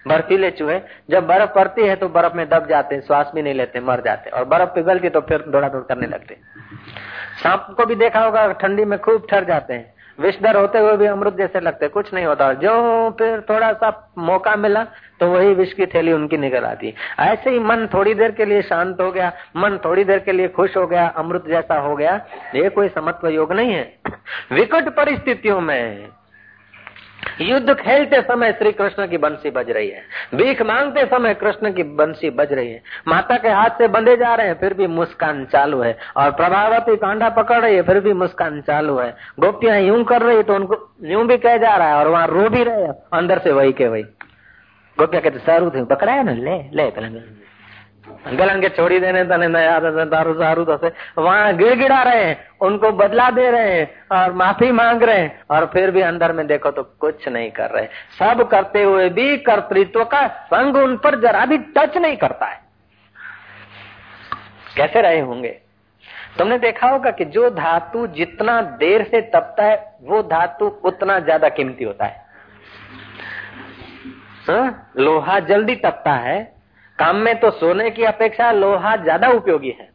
बर्फीले चूहे। जब बर्फ़ पड़ती है तो बर्फ़ में दब जाते हैं, श्वास भी नहीं लेते, मर जाते और बर्फ़ पिघलती तो फिर दौड़ा दौड़ करने लगते सांप को भी देखा होगा, ठंडी में खूब ठर जाते हैं। विषधर होते हुए भी अमृत जैसे लगते कुछ नहीं होता। जो फिर थोड़ा सा मौका मिला तो वही विष की थैली उनकी निकल आती। ऐसे ही मन थोड़ी देर के लिए शांत हो गया, मन थोड़ी देर के लिए खुश हो गया, अमृत जैसा हो गया। ये कोई समत्व योग नहीं है। विकट परिस्थितियों में युद्ध खेलते समय श्री कृष्ण की बंसी बज रही है। भीख मांगते समय कृष्ण की बंसी बज रही है। माता के हाथ से बंधे जा रहे हैं, फिर भी मुस्कान चालू है। और प्रभावती कांडा पकड़ रही है, फिर भी मुस्कान चालू है। गोपियाँ यूँ कर रही तो उनको यूँ भी कह जा रहा है और वहाँ रो भी रहे अंदर से वही के वही। गोपिया कहते, सारू थे पकड़ाया ना? ले ले पहले गलन के छोड़ी देने तने नया दारू सारू तो वहाँ गिड़गिड़ा रहे हैं, उनको बदला दे रहे हैं और माफ़ी मांग रहे हैं। और फिर भी अंदर में देखो तो कुछ नहीं कर रहे। सब करते हुए भी कर्तृत्व का संग उन पर जरा भी टच नहीं करता है। कैसे रहे होंगे? तुमने देखा होगा कि जो धातु जितना देर से तपता है, वो धातु उतना ज़्यादा कीमती होता है। हा? लोहा जल्दी तपता है काम में तो सोने की अपेक्षा लोहा ज़्यादा उपयोगी है।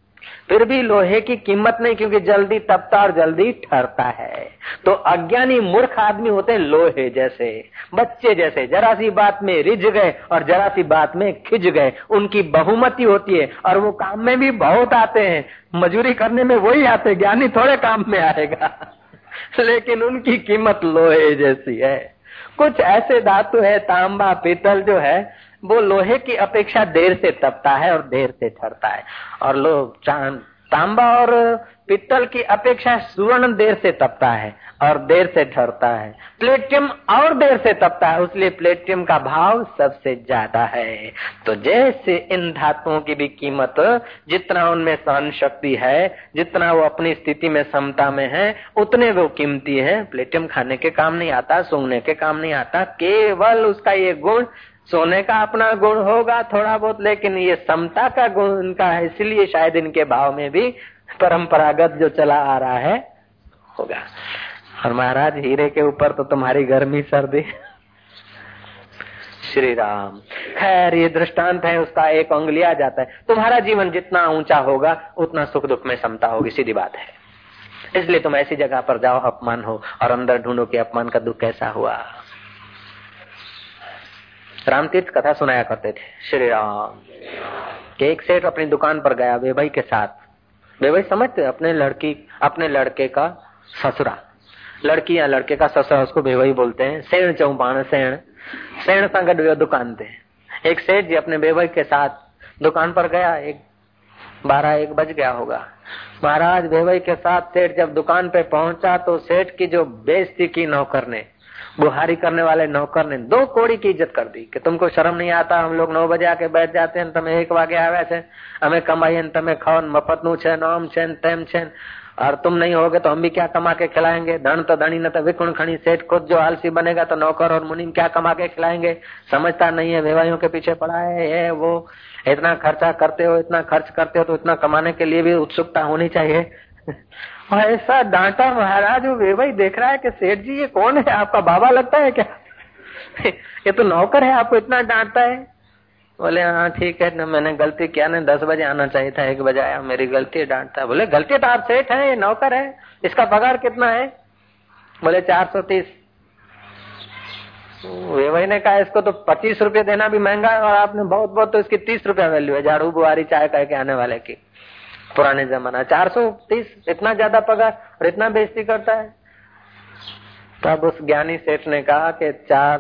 फिर भी लोहे की कीमत नहीं, क्योंकि जल्दी तपता और जल्दी ठहरता है। तो अज्ञानी मूर्ख आदमी होते हैं लोहे जैसे, बच्चे जैसे। जरा सी बात में रिझ गए और जरा सी बात में खिंच गए। उनकी बहुमति होती है और वो काम में भी बहुत आते हैं। मजूरी करने में वही आते ज्ञानी थोड़े काम में आएगा। लेकिन उनकी कीमत लोहे जैसी है। कुछ ऐसे धातु है, तांबा, पीतल जो है, वो लोहे की अपेक्षा देर से तपता है और देर से ठरता है। और लोग चाँद तांबा और पित्तल की अपेक्षा सुवर्ण देर से तपता है और देर से ठहरता है। प्लेटियम और देर से तपता है इसलिए प्लेटियम का भाव सबसे ज़्यादा है। तो जैसे इन धातुओं की भी कीमत, जितना उनमें सहन शक्ति है, जितना वो अपनी स्थिति में समता में है, उतने वो कीमती है। प्लेटियम खाने के काम नहीं आता, सूंघने के काम नहीं आता, केवल उसका ये गुण सोने का अपना गुण होगा थोड़ा बहुत, लेकिन ये समता का गुण इनका है, इसलिए शायद इनके भाव में भी परंपरागत जो चला आ रहा है, होगा। और महाराज, हीरे के ऊपर तो तुम्हारी गर्मी सर्दी। श्री राम खैर, ये दृष्टांत है, उसका एक अंग आ जाता है। तुम्हारा जीवन जितना ऊँचा होगा, उतना सुख दुख में समता होगी, सीधी बात है। इसलिए तुम ऐसी जगह पर जाओ, अपमान हो, और अंदर ढूंढो कि अपमान का दुख कैसा हुआ। रामतीर्थ कथा सुनाया करते थे। श्री राम के एक सेठ अपनी दुकान पर गया वे भाई के साथ। भाई समझते अपने लड़की अपने लड़के का ससुरा। लड़की या लड़के का ससुरा उसको बेवई बोलते हैं सेण चौपाण सेण। सेण सा दुकान थे एक सेठ जी अपने बेवई के साथ दुकान पर गया एक बारह एक बज गया होगा। महाराज बेवई के साथ सेठ जब दुकान पे पहुँचा तो सेठ की जो बेइज्जती की नौकर ने बुहारी करने वाले नौकर ने दो कोड़ी की इज्जत कर दी कि तुमको शर्म नहीं आता हम लोग नौ बजे आके बैठ जाते हैं તમે एक वागे आवे છે हमें कमाई તમે खाओ मफत नु છે नोम છે तेम છે और तुम नहीं होगे तो हम भी क्या कमा के खिलाएंगे धन तो धनी न तो विकुण खड़ी सेठ खुद जो आलसी बनेगा तो नौकर और मुनिम क्या कमा के खिलाएंगे समझता नहीं है वेवाइयों के पीछे पड़ा है ये वो इतना खर्चा करते हो इतना खर्च करते हो तो इतना कमाने के लिए भी उत्सुकता होनी चाहिए और ऐसा डांटा महाराज, वो वेवाई देख रहा है कि सेठ जी, ये कौन है? आपका बाबा लगता है क्या? ये तो नौकर है, आपको इतना डांटता है? बोले हाँ ठीक है, ना, मैंने गलती किया, ना, दस बजे आना चाहिए था, एक बजे आया, मेरी गलती है, डांटता है। बोले, गलती तो आप सेठ है, ये नौकर है, इसका पगार कितना है? बोले, चार सौ तीस। वेवाई ने कहा, इसको तो पच्चीस रुपए देना भी महँगा है, और आपने बहुत बहुत तो इसकी तीस रुपया वैल्यू है, झाड़ू बुआरी चाय कह के आने वाले की। पुराने जमाना चार सौ तीस इतना ज़्यादा पगार और इतना बेजती करता है। तब उस ज्ञानी सेठ ने कहा कि चार,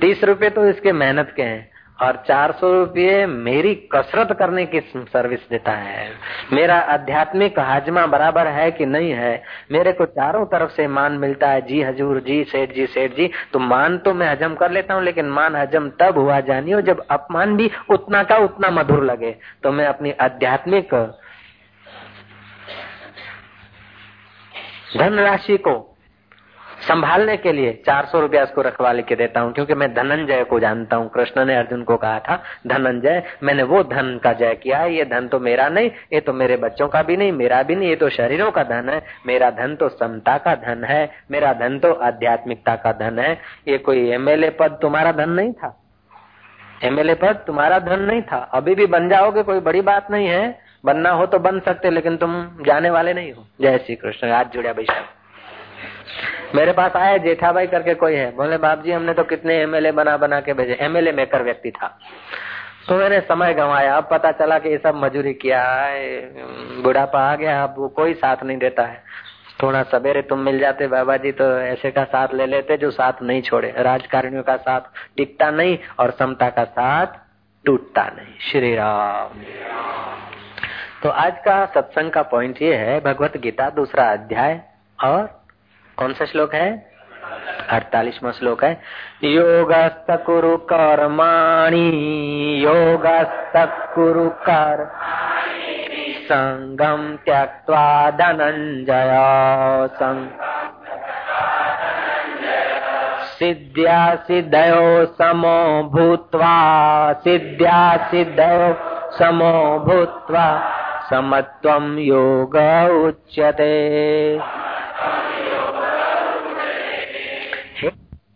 तीस रुपए तो इसके मेहनत के हैं। और चार सौ रुपये मेरी कसरत करने की सर्विस देता है। मेरा आध्यात्मिक हाजमा बराबर है कि नहीं है? मेरे को चारों तरफ़ से मान मिलता है, जी हजूर जी, सेठ जी सेठ जी तो मान तो मैं हजम कर लेता हूँ, लेकिन मान हजम तब हुआ जानियो जब अपमान भी उतना का उतना मधुर लगे। तो मैं अपनी आध्यात्मिक धनराशि को संभालने के लिए चार सौ रूपया उसको रखवा लेके देता हूँ, क्योंकि मैं धनंजय को जानता हूँ। कृष्ण ने अर्जुन को कहा था, धनंजय, मैंने वो धन का जय किया है, ये धन तो मेरा नहीं, ये तो मेरे बच्चों का भी नहीं, मेरा भी नहीं, ये तो शरीरों का धन है, मेरा धन तो समता का धन है, मेरा धन तो आध्यात्मिकता का धन है, ये कोई एमएलए पद तुम्हारा धन नहीं था। एमएलए पद तुम्हारा धन नहीं था। अभी भी बन जाओगे, कोई बड़ी बात नहीं है। बनना हो तो बन सकते, लेकिन तुम जाने वाले नहीं हो। जय श्री कृष्ण, आज जुड़िया भाई मेरे पास आया जेठा भाई करके कोई है। बोले बाप जी हमने तो कितने एमएलए बना बना के भेजे। एमएलए मेकर व्यक्ति था। तो मैंने समय गंवाया। अब पता चला कि ये सब मजूरी किया है। बुढ़ापा आ गया। अब वो कोई साथ नहीं देता है। थोड़ा सवेरे तुम मिल जाते बाबा जी तो ऐसे का साथ ले लेते जो साथ नहीं छोड़े। राजकारणियों का साथ टिकता नहीं और समता का साथ टूटता नहीं। श्री राम। तो आज का सत्संग का पॉइंट ये है, भगवत गीता, दूसरा अध्याय और कौन सा श्लोक है? अड़तालीसवा श्लोक है। योगस्त कुरु कर्माणी योगस्त कुरु कर संगम त्यक्त्वा धनंजय संग सिद्ध्या सिद्धयो समो भूत्वा सिद्ध्या सिद्धयो समो भूत्वा समत्वम योग उच्यते।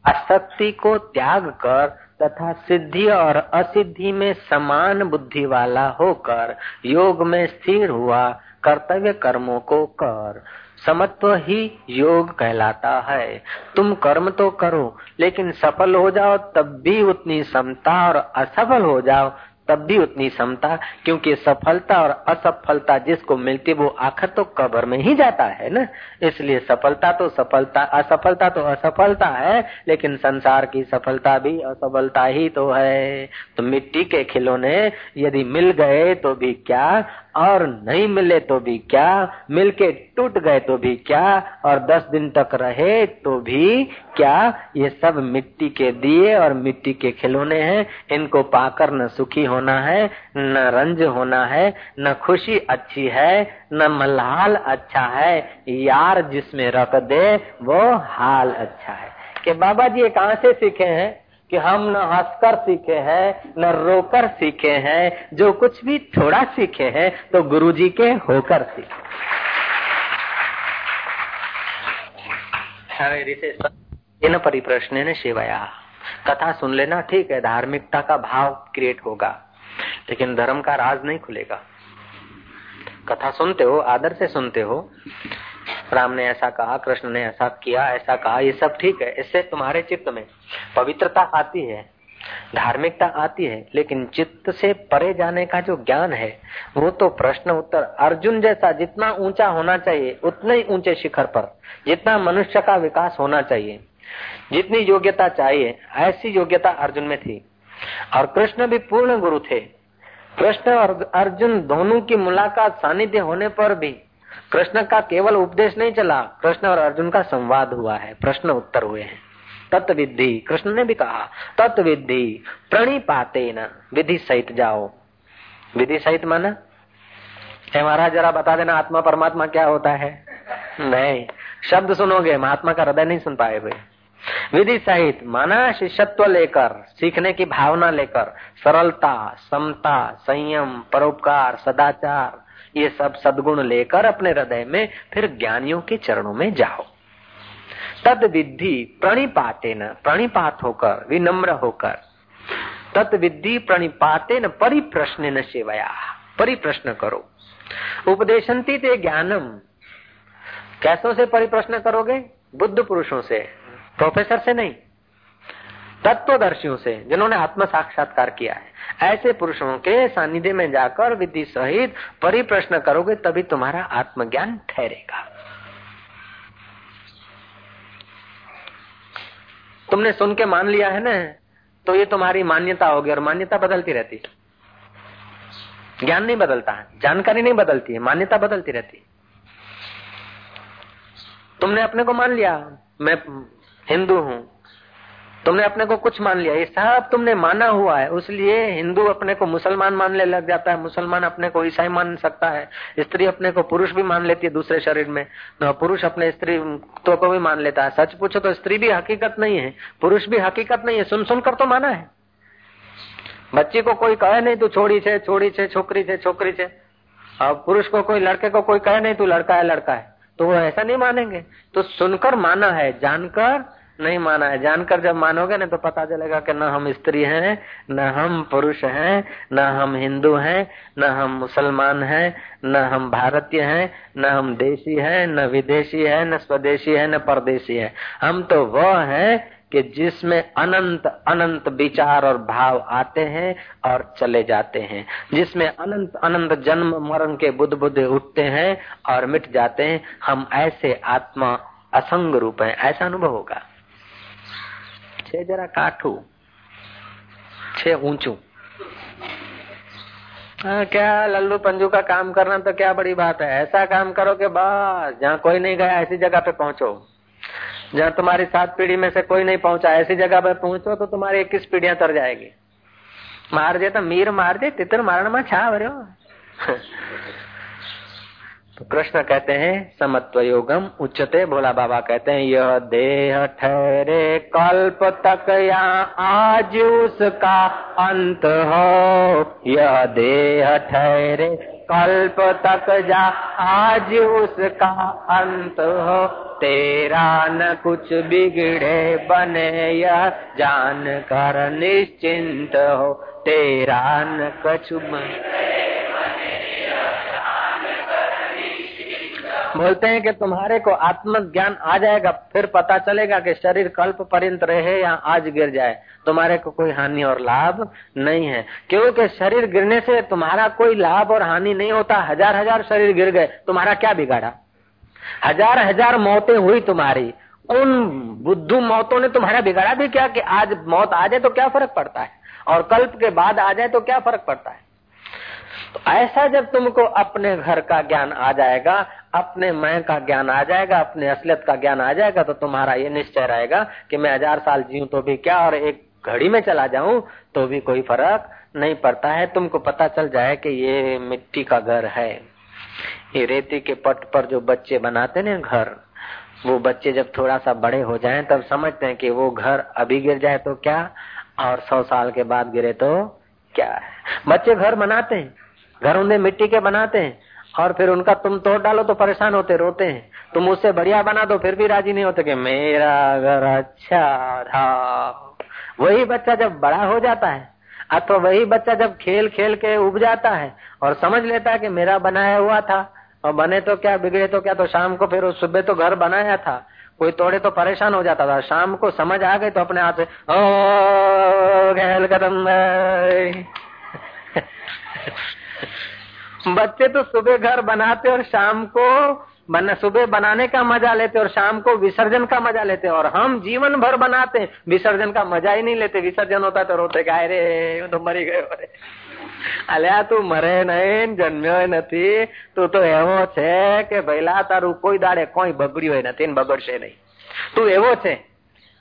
आसक्ति को त्याग कर तथा सिद्धि और असिद्धि में समान बुद्धि वाला होकर योग में स्थिर हुआ, कर्तव्य कर्मों को कर। समत्व ही योग कहलाता है। तुम कर्म तो करो, लेकिन सफल हो जाओ तब भी उतनी समता और असफल हो जाओ तब भी उतनी समता, क्योंकि सफलता और असफलता जिसको मिलती वो आखिर तो कब्र में ही जाता है ना? इसलिए सफलता तो सफलता, असफलता तो असफलता है, लेकिन संसार की सफलता भी असफलता ही तो है। तो मिट्टी के खिलौने यदि मिल गए तो भी क्या, और नहीं मिले तो भी क्या, मिलके टूट गए तो भी क्या, और दस दिन तक रहे तो भी क्या? ये सब मिट्टी के दिए और मिट्टी के खिलौने हैं। इनको पाकर न सुखी होना है, न रंज होना है, न खुशी अच्छी है, न मलहाल अच्छा है। यार जिसमें रख दे, वो हाल अच्छा है। कि बाबा जी ये कहाँ से सीखे हैं? कि हम न हंसकर सीखे हैं, न रोकर सीखे हैं। जो कुछ भी थोड़ा सीखे हैं तो गुरु जी के होकर सीखे। इन परिप्रश्न ने सेवाया कथा सुन लेना, ठीक है, धार्मिकता का भाव क्रिएट होगा, लेकिन धर्म का राज नहीं खुलेगा। कथा सुनते हो, आदर से सुनते हो, राम ने ऐसा कहा, कृष्ण ने ऐसा किया, ऐसा कहा, ये सब ठीक है, इससे तुम्हारे चित्त में पवित्रता आती है। धार्मिकता आती है, लेकिन चित्त से परे जाने का जो ज्ञान है, वो तो प्रश्न उत्तर अर्जुन जैसा जितना ऊँचा होना चाहिए, उतने ही ऊँचे शिखर पर, जितना मनुष्य का विकास होना चाहिए। जितनी योग्यता चाहिए, ऐसी योग्यता अर्जुन में थी। और कृष्ण भी पूर्ण गुरु थे। कृष्ण और अर्जुन दोनों की मुलाकात सानिध्य होने पर भी कृष्ण का केवल उपदेश नहीं चला, कृष्ण और अर्जुन का संवाद हुआ है, प्रश्न उत्तर हुए हैं। तत्व विधि कृष्ण ने भी कहा तत्विधि प्रणिपाते न विधि सहित जाओ। विधि सहित माना? महाराज, जरा बता देना, आत्मा परमात्मा क्या होता है? नहीं, शब्द सुनोगे, महात्मा का हृदय नहीं सुन पाए भाई विधि सहित माना, शिष्यत्व लेकर, सीखने की भावना लेकर, सरलता, समता, संयम, परोपकार, सदाचार, ये सब सदगुण लेकर अपने हृदय में, फिर ज्ञानियों के चरणों में जाओ। तद विधि प्रणिपाते न प्रणिपात होकर, विनम्र होकर। तत् विधि प्रणिपाते न परिप्रश्न न सेवया। परिप्रश्न करो। उपदेशंती ते ज्ञानम। कैसों से परिप्रश्न करोगे? बुद्ध पुरुषों से। प्रोफेसर से नहीं। तत्वदर्शियों से, जिन्होंने आत्म साक्षात्कार किया है। ऐसे पुरुषों के सानिध्य में जाकर विधि सहित परिप्रश्न करोगे, तभी तुम्हारा आत्मज्ञान ठहरेगा। तुमने सुन के मान लिया है ना? तो ये तुम्हारी मान्यता होगी और मान्यता बदलती रहती ज्ञान नहीं बदलता है, जानकारी नहीं बदलती है, मान्यता बदलती रहती तुमने अपने को मान लिया, मैं हिंदू हूँ तुमने अपने को कुछ मान लिया, ये सब तुमने माना हुआ है, उसलिए हिंदू अपने को मुसलमान मानने लग जाता है, मुसलमान अपने को ईसाई मान सकता है, स्त्री अपने को पुरुष भी मान लेती है दूसरे शरीर में तो पुरुष अपने स्त्री तो को भी मान लेता है। सच पूछो तो स्त्री भी हकीकत नहीं है, पुरुष भी हकीकत नहीं है, सुन सुनकर तो माना है। बच्ची को कोई कहे नहीं, तू छोड़ी छे छोड़ी छे, छोकरी छे छोकरी छे। और पुरुष को कोई, लड़के को कोई कहे नहीं, तू लड़का है लड़का है। तो वो ऐसा नहीं मानेंगे। तो सुनकर माना है, जानकर नहीं माना है। जानकर जब मानोगे ना तो पता चलेगा कि न हम स्त्री हैं, न हम पुरुष हैं, न हम हिंदू हैं, न हम मुसलमान हैं, न हम भारतीय हैं, न हम देशी हैं, न विदेशी है, न स्वदेशी है, न परदेशी है। हम तो वह हैं कि जिसमें अनंत अनंत विचार और भाव आते हैं और चले जाते हैं। जिसमें अनंत अनंत जन्म, मरण के बुद्ध बुद्ध उठते हैं और मिट जाते हैं। हम ऐसे आत्मा असंग रूप है। ऐसा अनुभव होगा। काठू, छे ऊंचू। हाँ क्या लल्लू पंजू का काम करना तो क्या बड़ी बात है? ऐसा काम करो कि बस, जहाँ कोई नहीं गया, ऐसी जगह पे पहुंचो। जहाँ तुम्हारी सात पीढ़ी में से कोई नहीं पहुँचा, ऐसी जगह पे पहुंचो तो तुम्हारी इक्कीस पीढ़ियाँ तर जाएगी। मार दे तो मीर मार दे, तितर मारण में छा भरो तो कृष्ण कहते हैं समत्व योगम उच्चते भोला बाबा कहते हैं, यह देह ठहरे कल्प तक या आज उसका अंत हो। यह देह ठहरे कल्प तक जा आज उसका अंत हो। तेरा न कुछ बिगड़े बने, यह जान कर निश्चिंत हो। तेरा न कछु बोलते हैं कि तुम्हारे को आत्म ज्ञान आ जाएगा, फिर पता चलेगा कि शरीर कल्प पर्यंत रहे या आज गिर जाए। तुम्हारे को कोई हानि और लाभ नहीं है। क्योंकि शरीर गिरने से तुम्हारा कोई लाभ और हानि नहीं होता। हज़ार हज़ार शरीर गिर गए, तुम्हारा क्या बिगाड़ा? हज़ार हज़ार मौतें हुई तुम्हारी। उन बुद्धू मौतों ने तुम्हारा बिगाड़ा भी क्या कि आज मौत आ जाए तो क्या फ़र्क पड़ता है? और कल्प के बाद आ जाए तो क्या फ़र्क पड़ता है? तो ऐसा जब तुमको अपने घर का ज्ञान आ जाएगा, अपने मैं का ज्ञान आ जाएगा, अपने असलियत का ज्ञान आ जाएगा तो तुम्हारा ये निश्चय रहेगा कि मैं हज़ार साल जीऊं तो भी क्या और एक घड़ी में चला जाऊँ तो भी कोई फ़र्क नहीं पड़ता है। तुमको पता चल जाए कि ये मिट्टी का घर है। ये रेती के पट पर जो बच्चे बनाते ना घर, वो बच्चे जब थोड़ा सा बड़े हो जाएँ, तब समझते हैं कि वो घर अभी गिर जाए तो क्या, और सौ साल के बाद गिरे तो क्या है। बच्चे घर बनाते हैं। घर उन्हें मिट्टी के बनाते हैं और फिर उनका तुम तोड़ डालो तो परेशान होते रोते हैं। तुम उससे बढ़िया बना दो, फिर भी राज़ी नहीं होते कि मेरा घर अच्छा था। वही बच्चा जब बड़ा हो जाता है, अथवा वही बच्चा जब खेल खेल के उब जाता है और समझ लेता है कि मेरा बनाया हुआ था, और बने तो क्या, बिगड़े तो क्या तो शाम को फिर सुबह तो घर बनाया था। कोई तोड़े तो परेशान हो जाता था। शाम को समझ आ गई तो अपने हाथ से, ओ खेल खत्म बच्चे तो सुबह घर बनाते और शाम को बना सुबह बनाने का मजा लेते और शाम को विसर्जन का मजा लेते और हम जीवन भर बनाते विसर्जन का मजा ही नहीं लेते विसर्जन होता तो रोते गाय रे तो मरी गए અલ્યા તું મરે નહીં જન્મ્યો નથી તું તો એવો છે કે ભઈલા તારું કોઈ દાડે કોઈ બગડ્યું નથી ને બગડશે નહીં તું એવો છે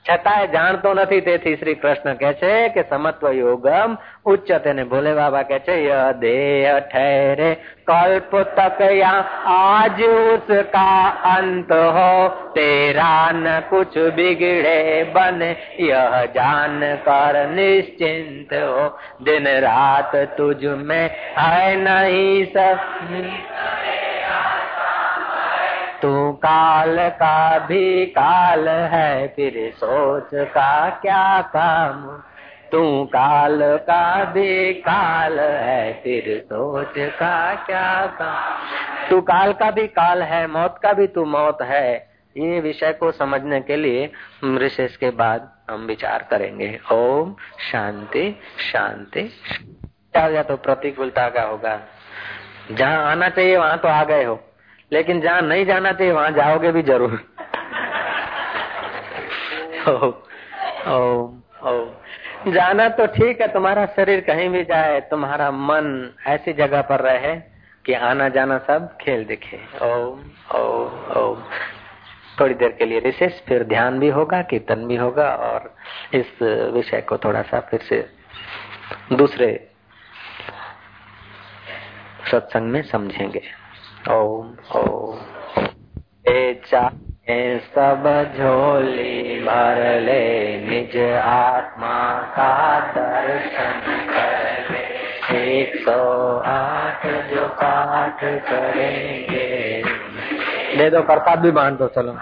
છતાંય જાણતો નથી તેથી શ્રી કૃષ્ણ કે છે કે સમત્વ યોગમ ઉચ્ચ તેને ભોલે બાબા કે છે દેહ ઠહેરે કલ્પ તક આજ ઉસકા અંત હો તેરા ન કુછ બિગડે બને यह जान कर निश्चिंत हो दिन रात तुझ में है नहीं सब तू काल का भी काल है, फिर सोच का क्या काम? तू काल का भी काल है, फिर सोच का क्या काम? तू काल का भी काल है, मौत का भी तू मौत है। ये विषय को समझने के लिए रिशेष के बाद हम विचार करेंगे। ओम शांति शांति। या तो प्रतिकूलता का होगा। जहाँ आना चाहिए, वहाँ तो आ गए हो। लेकिन जहाँ नहीं जाना चाहिए वहाँ जाओगे भी ज़रूर। ओ, ओ, ओ। जाना तो ठीक है तुम्हारा शरीर कहीं भी जाए तुम्हारा मन ऐसी जगह पर रहे कि आना जाना सब खेल दिखे। ओम ओम ओम थोड़ी देर के लिए रिसेस फिर ध्यान भी होगा कीर्तन भी होगा और इस विषय को थोड़ा सा फिर से दूसरे सत्संग में समझेंगे। ओम ओम। सब झोली भर ले, निज आत्मा का दर्शन कर ले। एक सौ आठ जो पाठ करेंगे। दे दो, प्रसाद भी बांट दो, चलो।